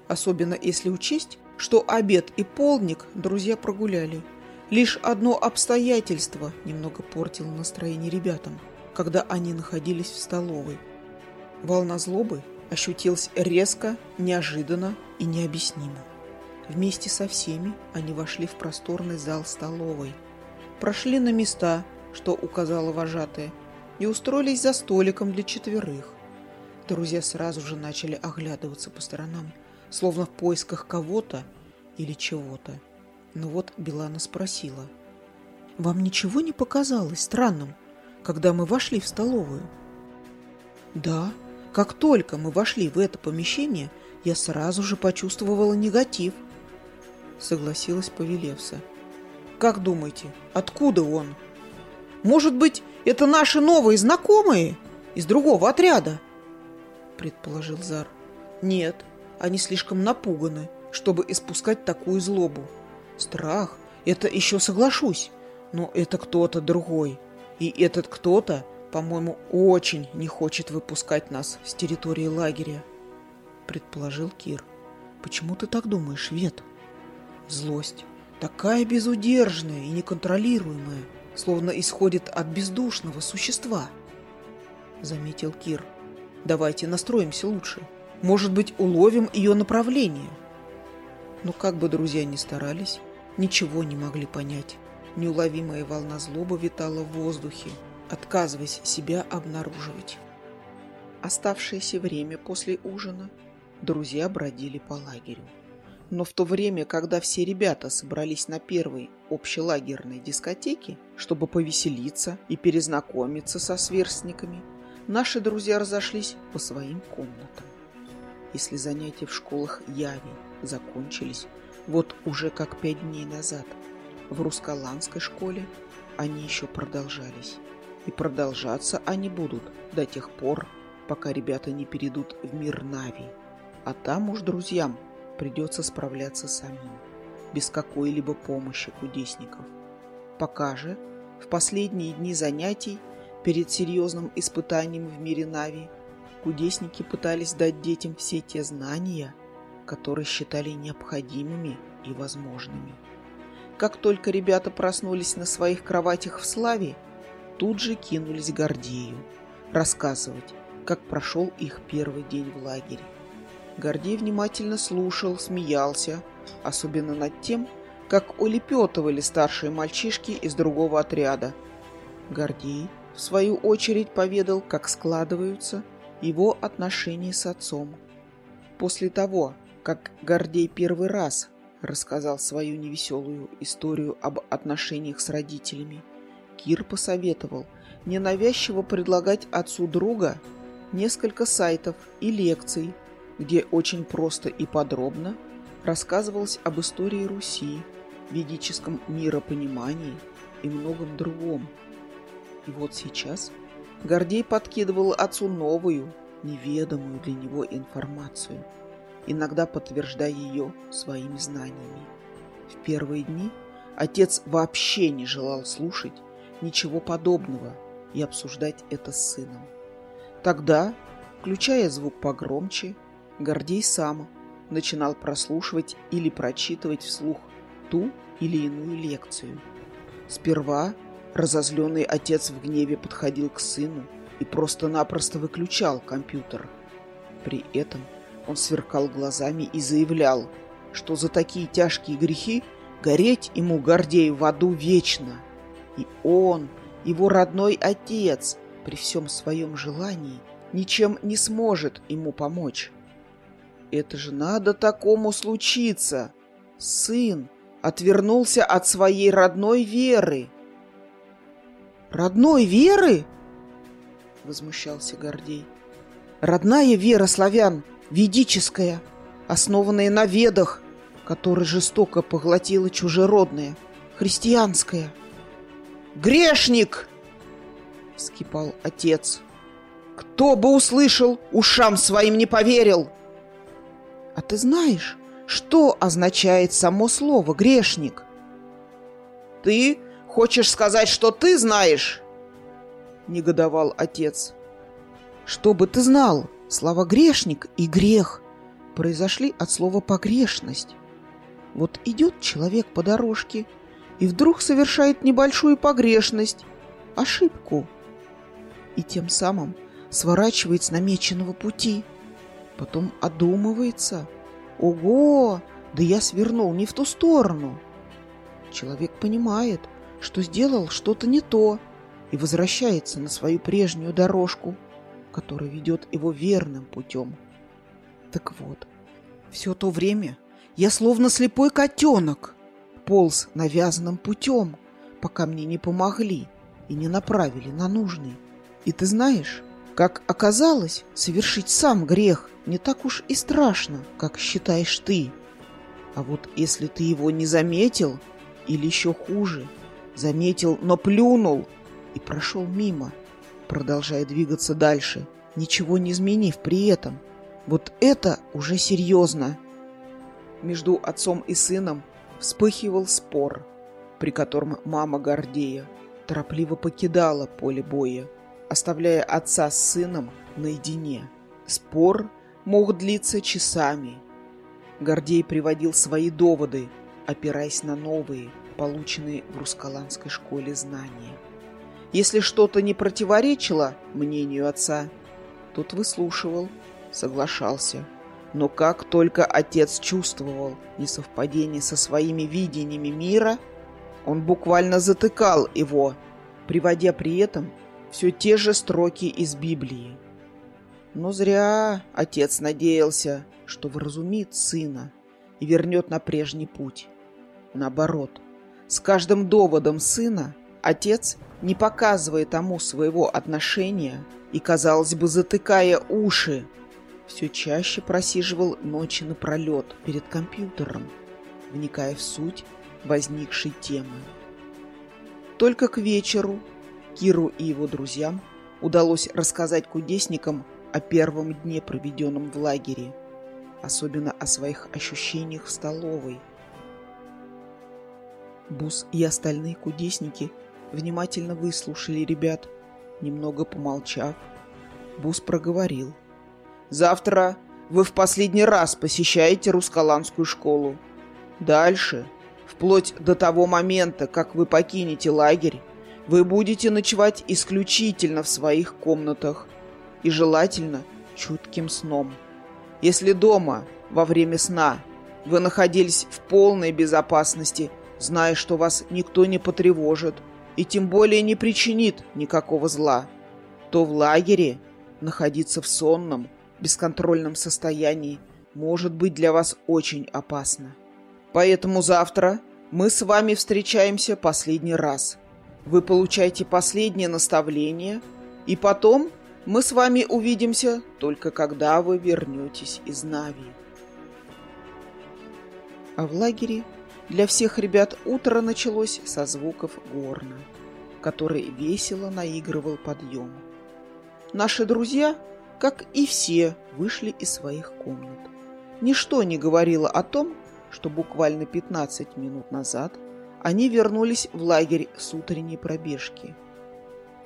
особенно если учесть, что обед и полдник друзья прогуляли. Лишь одно обстоятельство немного портило настроение ребятам, когда они находились в столовой. Волна злобы ощутилась резко, неожиданно и необъяснимо. Вместе со всеми они вошли в просторный зал столовой, прошли на места, что указала вожатая, и устроились за столиком для четверых. Друзья сразу же начали оглядываться по сторонам, словно в поисках кого-то или чего-то. Но вот Белана спросила. «Вам ничего не показалось странным, когда мы вошли в столовую?» «Да, как только мы вошли в это помещение, я сразу же почувствовала негатив», согласилась Повелевса. «Как думаете, откуда он?» «Может быть, это наши новые знакомые из другого отряда?» предположил Зар. «Нет, они слишком напуганы, чтобы испускать такую злобу. Страх — это еще соглашусь, но это кто-то другой. И этот кто-то, по-моему, очень не хочет выпускать нас с территории лагеря, предположил Кир. Почему ты так думаешь, Вет? Злость. Такая безудержная и неконтролируемая, словно исходит от бездушного существа. Заметил Кир. Давайте настроимся лучше. Может быть, уловим ее направление. Но как бы друзья ни старались, ничего не могли понять. Неуловимая волна злобы витала в воздухе, отказываясь себя обнаруживать. Оставшееся время после ужина друзья бродили по лагерю. Но в то время, когда все ребята собрались на первой общелагерной дискотеке, чтобы повеселиться и перезнакомиться со сверстниками, наши друзья разошлись по своим комнатам. Если занятия в школах Яви закончились вот уже как пять дней назад. В руссколандской школе они еще продолжались. И продолжаться они будут до тех пор, пока ребята не перейдут в мир Нави. А там уж друзьям придется справляться самим, без какой-либо помощи кудесников. Пока же, в последние дни занятий, перед серьезным испытанием в мире Нави, кудесники пытались дать детям все те знания, которые считали необходимыми и возможными. Как только ребята проснулись на своих кроватях в славе, тут же кинулись Гордею рассказывать, как прошел их первый день в лагере. Гордей внимательно слушал, смеялся, особенно над тем, как улепетывали старшие мальчишки из другого отряда. Гордей, в свою очередь, поведал, как складываются его отношения с отцом. После того, как Гордей первый раз рассказал свою невеселую историю об отношениях с родителями, Кир посоветовал ненавязчиво предлагать отцу друга несколько сайтов и лекций, где очень просто и подробно рассказывалось об истории Руси, ведическом миропонимании и многом другом. И вот сейчас Гордей подкидывал отцу новую, неведомую для него информацию – иногда подтверждая ее своими знаниями. В первые дни отец вообще не желал слушать ничего подобного и обсуждать это с сыном. Тогда, включая звук погромче, Гордей сам начинал прослушивать или прочитывать вслух ту или иную лекцию. Сперва разозленный отец в гневе подходил к сыну и просто-напросто выключал компьютер. При этом он сверкал глазами и заявлял, что за такие тяжкие грехи гореть ему Гордею в аду вечно. И он, его родной отец, при всем своем желании, ничем не сможет ему помочь. Это же надо такому случиться. Сын отвернулся от своей родной веры. «Родной веры?» — возмущался Гордей. «Родная вера славян ведическая, основанная на ведах, которая жестоко поглотила чужеродное, христианское. «Грешник!» — вскипал отец. «Кто бы услышал, ушам своим не поверил!» «А ты знаешь, что означает само слово «грешник»?» «Ты хочешь сказать, что ты знаешь?» — негодовал отец. «Чтобы ты знал, Слова «грешник» и «грех» произошли от слова «погрешность». Вот идет человек по дорожке и вдруг совершает небольшую погрешность, ошибку, и тем самым сворачивает с намеченного пути. Потом одумывается. Ого, да я свернул не в ту сторону. Человек понимает, что сделал что-то не то и возвращается на свою прежнюю дорожку, которая ведет его верным путем. Так вот, все то время я словно слепой котенок полз навязанным путем, пока мне не помогли и не направили на нужный. И ты знаешь, как оказалось, совершить сам грех не так уж и страшно, как считаешь ты. А вот если ты его не заметил, или еще хуже, заметил, но плюнул и прошел мимо, продолжая двигаться дальше, ничего не изменив при этом, вот это уже серьезно. Между отцом и сыном вспыхивал спор, при котором мама Гордея торопливо покидала поле боя, оставляя отца с сыном наедине. Спор мог длиться часами. Гордей приводил свои доводы, опираясь на новые, полученные в Рускаланской школе знания. Если что-то не противоречило мнению отца, тот выслушивал, соглашался. Но как только отец чувствовал несовпадение со своими видениями мира, он буквально затыкал его, приводя при этом все те же строки из Библии. Но зря отец надеялся, что вразумит сына и вернет на прежний путь. Наоборот, с каждым доводом сына отец, не показывая тому своего отношения и, казалось бы, затыкая уши, все чаще просиживал ночи напролет перед компьютером, вникая в суть возникшей темы. Только к вечеру Киру и его друзьям удалось рассказать кудесникам о первом дне, проведенном в лагере, особенно о своих ощущениях в столовой. Бус и остальные кудесники внимательно выслушали ребят, немного помолчав. Бус проговорил. Завтра вы в последний раз посещаете Рускаланскую школу. Дальше, вплоть до того момента, как вы покинете лагерь, вы будете ночевать исключительно в своих комнатах и желательно чутким сном. Если дома во время сна вы находились в полной безопасности, зная, что вас никто не потревожит и тем более не причинит никакого зла, то в лагере находиться в сонном, бесконтрольном состоянии может быть для вас очень опасно. Поэтому завтра мы с вами встречаемся последний раз. Вы получаете последнее наставление, и потом мы с вами увидимся только когда вы вернетесь из Нави. А в лагере для всех ребят утро началось со звуков горна, который весело наигрывал подъем. Наши друзья как и все, вышли из своих комнат. Ничто не говорило о том, что буквально 15 минут назад они вернулись в лагерь с утренней пробежки.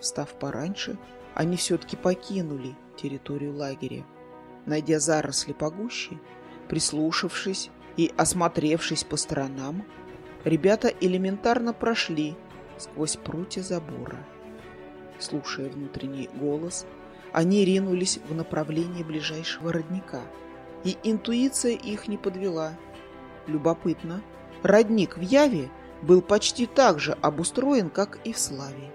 Встав пораньше, они все-таки покинули территорию лагеря. Найдя заросли погуще, прислушавшись и осмотревшись по сторонам, ребята элементарно прошли сквозь прутья забора. Слушая внутренний голос, они ринулись в направлении ближайшего родника, и интуиция их не подвела. Любопытно, родник в Яве был почти так же обустроен, как и в Славе.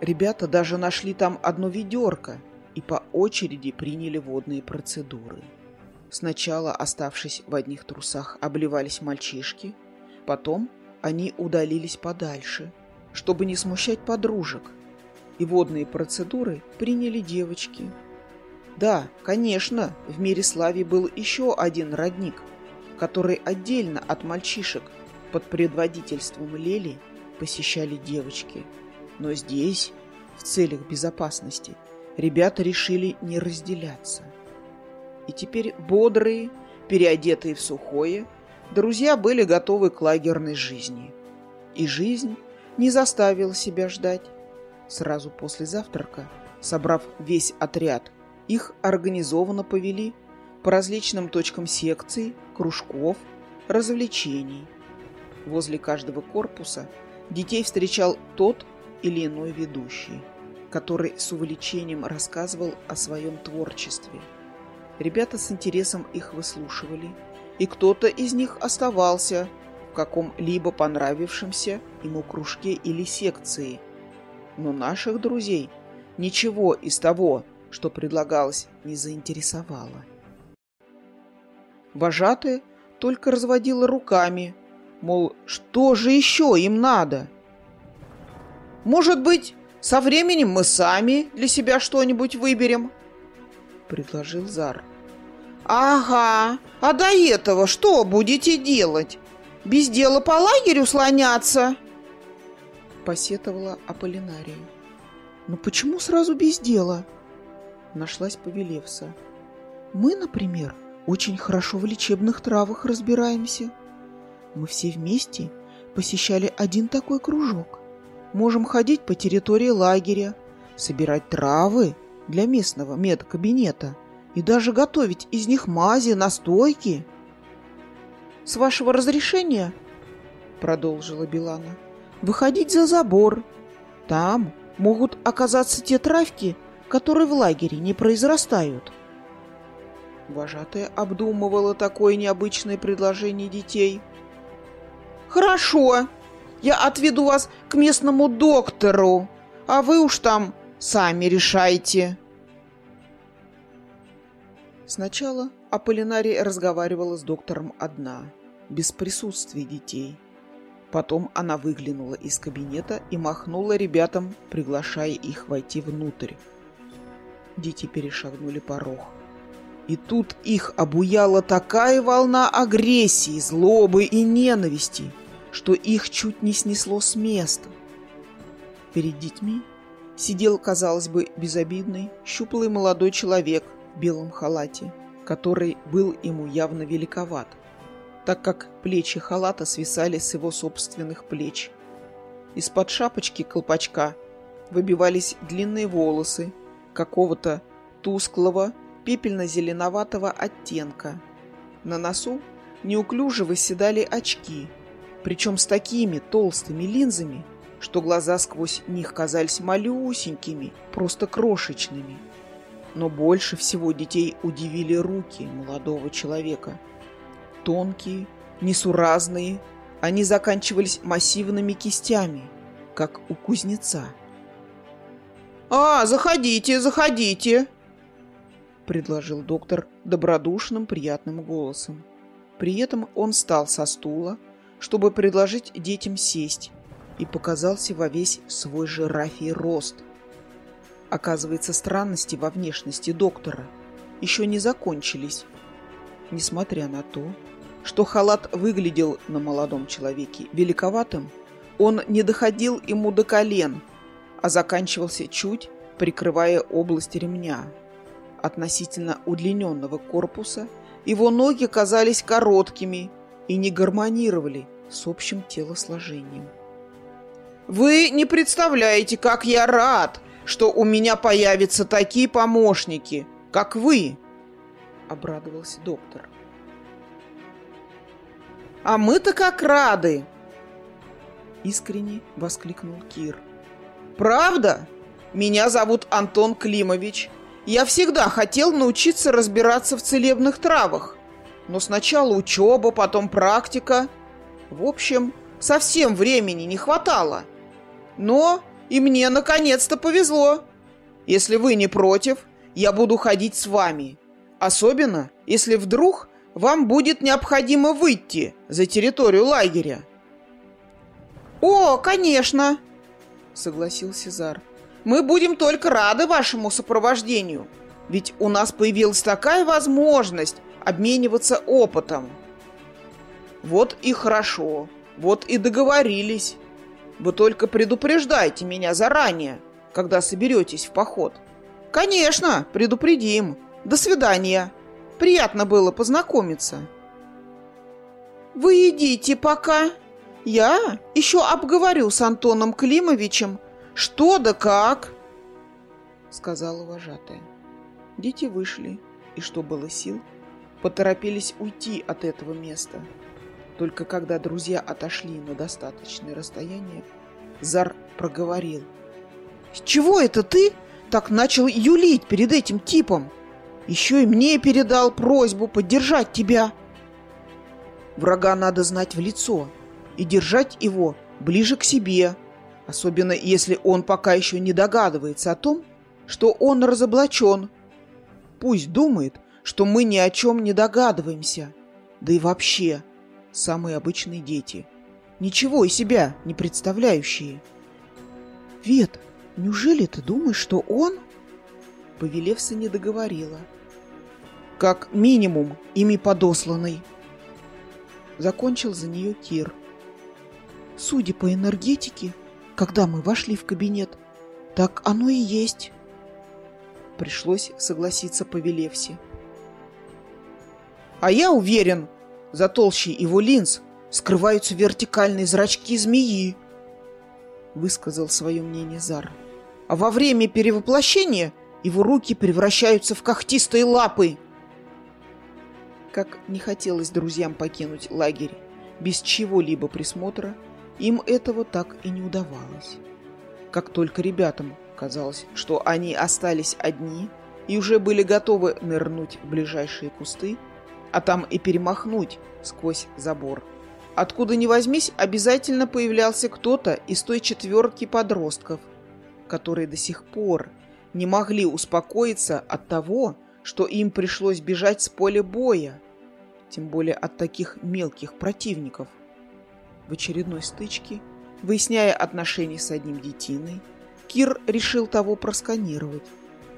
Ребята даже нашли там одно ведерко и по очереди приняли водные процедуры. Сначала, оставшись в одних трусах, обливались мальчишки, потом они удалились подальше, чтобы не смущать подружек – и водные процедуры приняли девочки. Да, конечно, в мире Слави был еще один родник, который отдельно от мальчишек под предводительством Лели посещали девочки. Но здесь, в целях безопасности, ребята решили не разделяться. И теперь бодрые, переодетые в сухое, друзья были готовы к лагерной жизни. И жизнь не заставила себя ждать. Сразу после завтрака, собрав весь отряд, их организованно повели по различным точкам секций, кружков, развлечений. Возле каждого корпуса Детей встречал тот или иной ведущий, который с увлечением рассказывал о своем творчестве. Ребята с интересом их выслушивали, и кто-то из них оставался в каком-либо понравившемся ему кружке или секции. Но наших друзей ничего из того, что предлагалось, не заинтересовало. Вожатая только разводила руками, мол, что же еще им надо? Может быть, со временем мы сами для себя что-нибудь выберем? Предложил Зар. Ага, а до этого что будете делать? Без дела по лагерю слоняться? Посетовала Аполлинария. Но почему сразу без дела? Нашлась Повелевса. Мы, например, очень хорошо в лечебных травах разбираемся. Мы все вместе посещали один такой кружок. Можем ходить по территории лагеря, собирать травы для местного медкабинета и даже готовить из них мази, настойки. «С вашего разрешения, — продолжила Билана, — выходить за забор. Там могут оказаться те травки, которые в лагере не произрастают». Вожатая обдумывала такое необычное предложение детей. «Хорошо, я отведу вас к местному доктору, а вы уж там сами решайте». Сначала Аполлинария разговаривала с доктором одна, без присутствия детей. Потом она выглянула из кабинета и махнула ребятам, приглашая их войти внутрь. Дети перешагнули порог. И тут их обуяла такая волна агрессии, злобы и ненависти, что их чуть не снесло с места. Перед детьми сидел, казалось бы, безобидный, щуплый молодой человек белом халате, который был ему явно великоват, так как плечи халата свисали с его собственных плеч. Из-под шапочки колпачка выбивались длинные волосы какого-то тусклого, пепельно-зеленоватого оттенка. На носу неуклюже выседали очки, причем с такими толстыми линзами, что глаза сквозь них казались малюсенькими, просто крошечными. Но больше всего детей удивили руки молодого человека. Тонкие, несуразные, они заканчивались массивными кистями, как у кузнеца. «А, заходите, заходите!» — предложил доктор добродушным, приятным голосом. При этом он встал со стула, чтобы предложить детям сесть, и показался во весь свой жирафий рост. Оказывается, странности во внешности доктора еще не закончились. Несмотря на то, что халат выглядел на молодом человеке великоватым, он не доходил ему до колен, а заканчивался чуть, прикрывая область ремня – относительно удлиненного корпуса, его ноги казались короткими и не гармонировали с общим телосложением. «Вы не представляете, как я рад, что у меня появятся такие помощники, как вы!» — обрадовался доктор. «А мы-то как рады!» — искренне воскликнул Кир. «Правда? Меня зовут Антон Климович, я всегда хотел научиться разбираться в целебных травах. Но сначала учеба, потом практика. В общем, совсем времени не хватало. Но и мне наконец-то повезло. Если вы не против, я буду ходить с вами. Особенно, если вдруг вам будет необходимо выйти за территорию лагеря. «О, конечно!» — согласился Зар. Мы будем только рады вашему сопровождению, ведь у нас появилась такая возможность обмениваться опытом. Вот и хорошо, вот и договорились. Вы только предупреждайте меня заранее, когда соберетесь в поход. Конечно, предупредим. До свидания. Приятно было познакомиться. Вы идите пока. Я еще обговорю с Антоном Климовичем «Что да как?» — сказала вожатая. Дети вышли, и что было сил, поторопились уйти от этого места. Только когда друзья отошли на достаточное расстояние, Зар проговорил. «С чего это ты так начал юлить перед этим типом? Еще и мне передал просьбу поддержать тебя». Врага надо знать в лицо и держать его ближе к себе, особенно если он пока еще не догадывается о том, что он разоблачен. Пусть думает, что мы ни о чем не догадываемся. Да и вообще, самые обычные дети. Ничего из себя не представляющие. «Вет, неужели ты думаешь, что он...» Повелевса не договорила. «Как минимум, ими подосланный». Закончил за нее Кир. «Судя по энергетике, когда мы вошли в кабинет, так оно и есть». Пришлось согласиться по Велевсе. А я уверен, за толщей его линз скрываются вертикальные зрачки змеи, высказал свое мнение Зар. А во время перевоплощения его руки превращаются в когтистые лапы. Как не хотелось друзьям покинуть лагерь без чего-либо присмотра, им этого так и не удавалось. Как только ребятам казалось, что они остались одни и уже были готовы нырнуть в ближайшие кусты, а там и перемахнуть сквозь забор. Откуда ни возьмись, обязательно появлялся кто-то из той четверки подростков, которые до сих пор не могли успокоиться от того, что им пришлось бежать с поля боя, тем более от таких мелких противников. В очередной стычке, выясняя отношения с одним детиной, Кир решил того просканировать,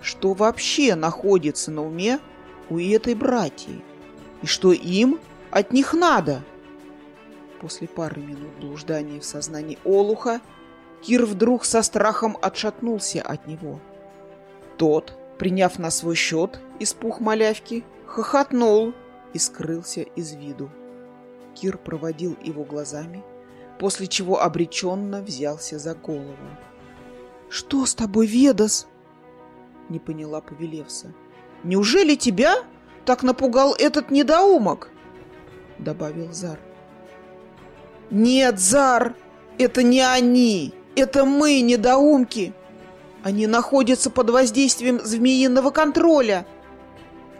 что вообще находится на уме у этой братьи и что им от них надо. После пары минут блуждания в сознании Олуха Кир вдруг со страхом отшатнулся от него. Тот, приняв на свой счет испух малявки, хохотнул и скрылся из виду. Кир проводил его глазами, после чего обреченно взялся за голову. «Что с тобой, Ведас?» — не поняла Повелевса. «Неужели тебя так напугал этот недоумок?» — добавил Зар. «Нет, Зар, это не они, это мы, недоумки. Они находятся под воздействием змеиного контроля,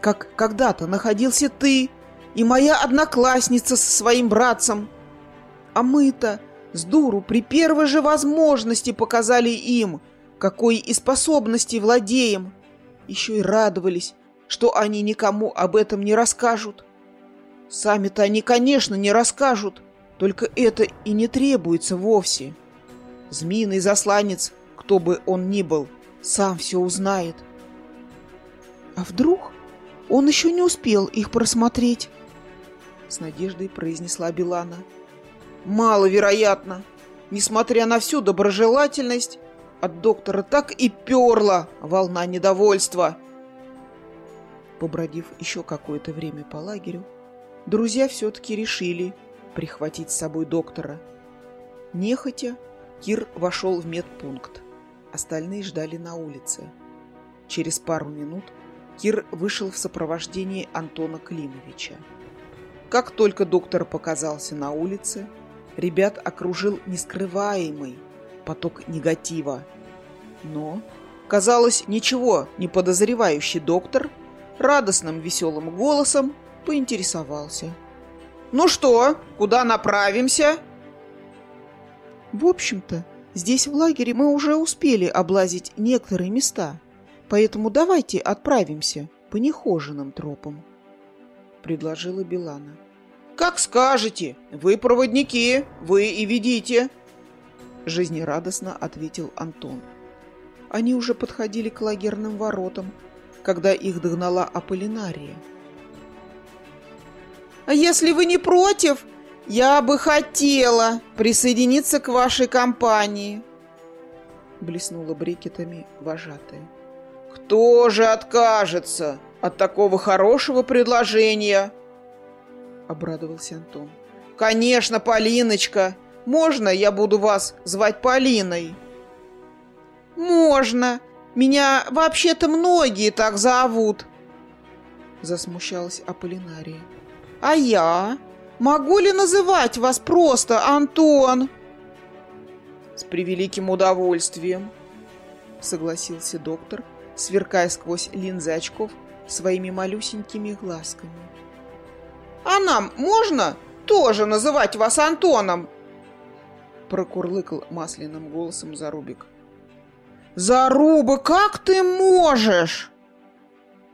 как когда-то находился ты и моя одноклассница со своим братцем. А мы-то с дуру при первой же возможности показали им, какой и способности владеем. Еще и радовались, что они никому об этом не расскажут. Сами-то они, конечно, не расскажут, только это и не требуется вовсе. Змеиный засланец, кто бы он ни был, сам все узнает. А вдруг он еще не успел их просмотреть? С надеждой произнесла Белана. Маловероятно. Несмотря на всю доброжелательность, от доктора так и перла волна недовольства. Побродив еще какое-то время по лагерю, друзья все-таки решили прихватить с собой доктора. Нехотя Кир вошел в медпункт. Остальные ждали на улице. Через пару минут Кир вышел в сопровождении Антона Климовича. Как только доктор показался на улице, ребят окружил нескрываемый поток негатива. Но, казалось, ничего не подозревающий доктор – радостным веселым голосом поинтересовался. «Ну что, куда направимся?» «В общем-то, здесь в лагере мы уже успели облазить некоторые места, поэтому давайте отправимся по нехоженным тропам», — предложила Белана. «Как скажете, вы проводники, вы и ведите», — жизнерадостно ответил Антон. Они уже подходили к лагерным воротам, когда их догнала Аполлинария. «А если вы не против, я бы хотела присоединиться к вашей компании», блеснула брикетами вожатая. «Кто же откажется от такого хорошего предложения?» Обрадовался Антон. «Конечно, Полиночка! Можно я буду вас звать Полиной?» «Можно!» Меня вообще-то многие так зовут. Засмущалась Аполлинария. А я? Могу ли называть вас просто Антон? С превеликим удовольствием, согласился доктор, сверкая сквозь линзы очков своими малюсенькими глазками. А нам можно тоже называть вас Антоном? Прокурлыкал масляным голосом Зарубик. Заруба, как ты можешь?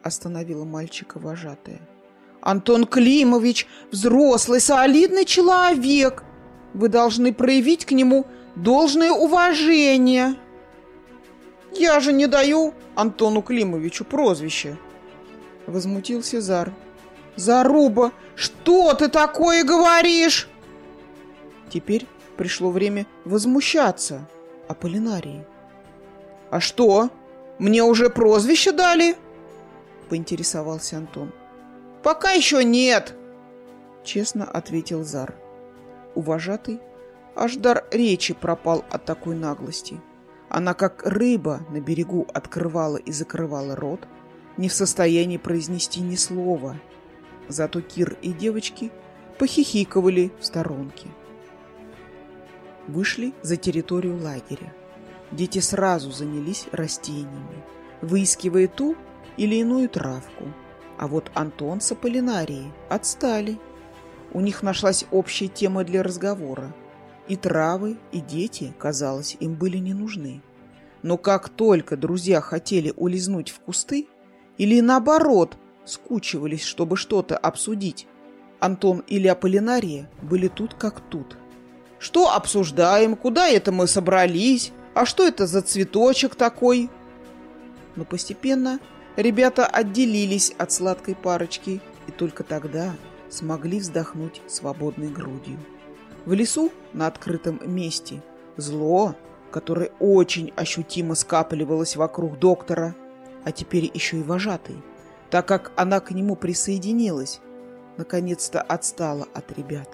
Остановила мальчика вожатая. Антон Климович взрослый, солидный человек. Вы должны проявить к нему должное уважение. Я же не даю Антону Климовичу прозвище. Возмутился Зар. Заруба, что ты такое говоришь? Теперь пришло время возмущаться Аполлинарии. А что? Мне уже прозвище дали? Поинтересовался Антон. Пока еще нет, честно ответил Зар. Уважатый аж дар речи пропал от такой наглости. Она, как рыба, на берегу открывала и закрывала рот, не в состоянии произнести ни слова. Зато Кир и девочки похихиковали в сторонке. Вышли за территорию лагеря. Дети сразу занялись растениями, выискивая ту или иную травку. А вот Антон с Аполлинарией отстали. У них нашлась общая тема для разговора. И травы, и дети, казалось, им были не нужны. Но как только друзья хотели улизнуть в кусты, или наоборот, скучивались, чтобы что-то обсудить, Антон или Аполлинария были тут как тут. Что обсуждаем? Куда это мы собрались? А что это за цветочек такой? Но постепенно ребята отделились от сладкой парочки и только тогда смогли вздохнуть свободной грудью. В лесу на открытом месте зло, которое очень ощутимо скапливалось вокруг доктора, а теперь еще и вожатый, так как она к нему присоединилась, наконец-то отстала от ребят.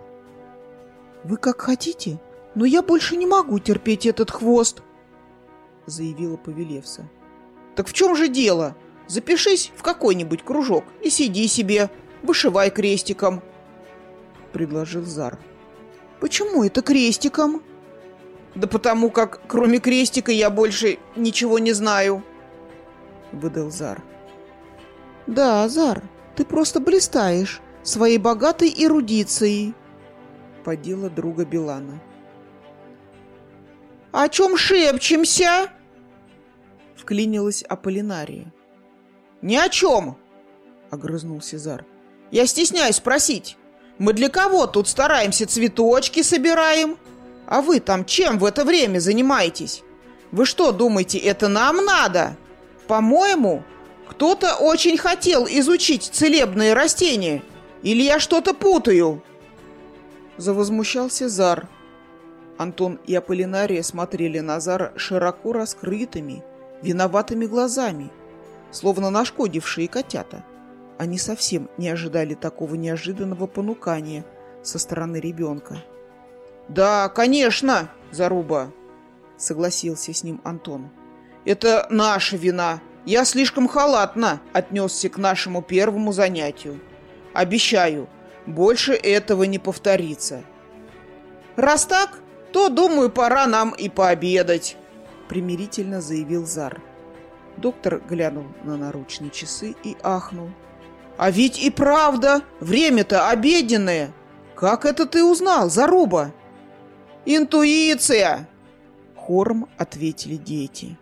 «Вы как хотите, но я больше не могу терпеть этот хвост», заявила Повелевса. «Так в чем же дело? Запишись в какой-нибудь кружок и сиди себе, вышивай крестиком», предложил Зар. «Почему это крестиком?» «Да потому как, кроме крестика, я больше ничего не знаю», — выдал Зар. «Да, Зар, ты просто блистаешь своей богатой эрудицией», — подела друга Билана. «О чем шепчемся?» — вклинилась Аполлинария. «Ни о чем!» — огрызнулся Зар. «Я стесняюсь спросить. Мы для кого тут стараемся цветочки собираем? А вы там чем в это время занимаетесь? Вы что, думаете, это нам надо? По-моему, кто-то очень хотел изучить целебные растения. Или я что-то путаю?» Завозмущался Зар. Антон и Аполлинария смотрели на Зара широко раскрытыми, виноватыми глазами, словно нашкодившие котята. Они совсем не ожидали такого неожиданного понукания со стороны ребенка. «Да, конечно, Заруба!» — согласился с ним Антон. «Это наша вина. Я слишком халатно отнесся к нашему первому занятию. Обещаю, больше этого не повторится». «Раз так, то, думаю, пора нам и пообедать», — примирительно заявил Зар. Доктор глянул на наручные часы и ахнул. А ведь и правда, время-то обеденное. Как это ты узнал, Заруба? Интуиция! Хором ответили дети.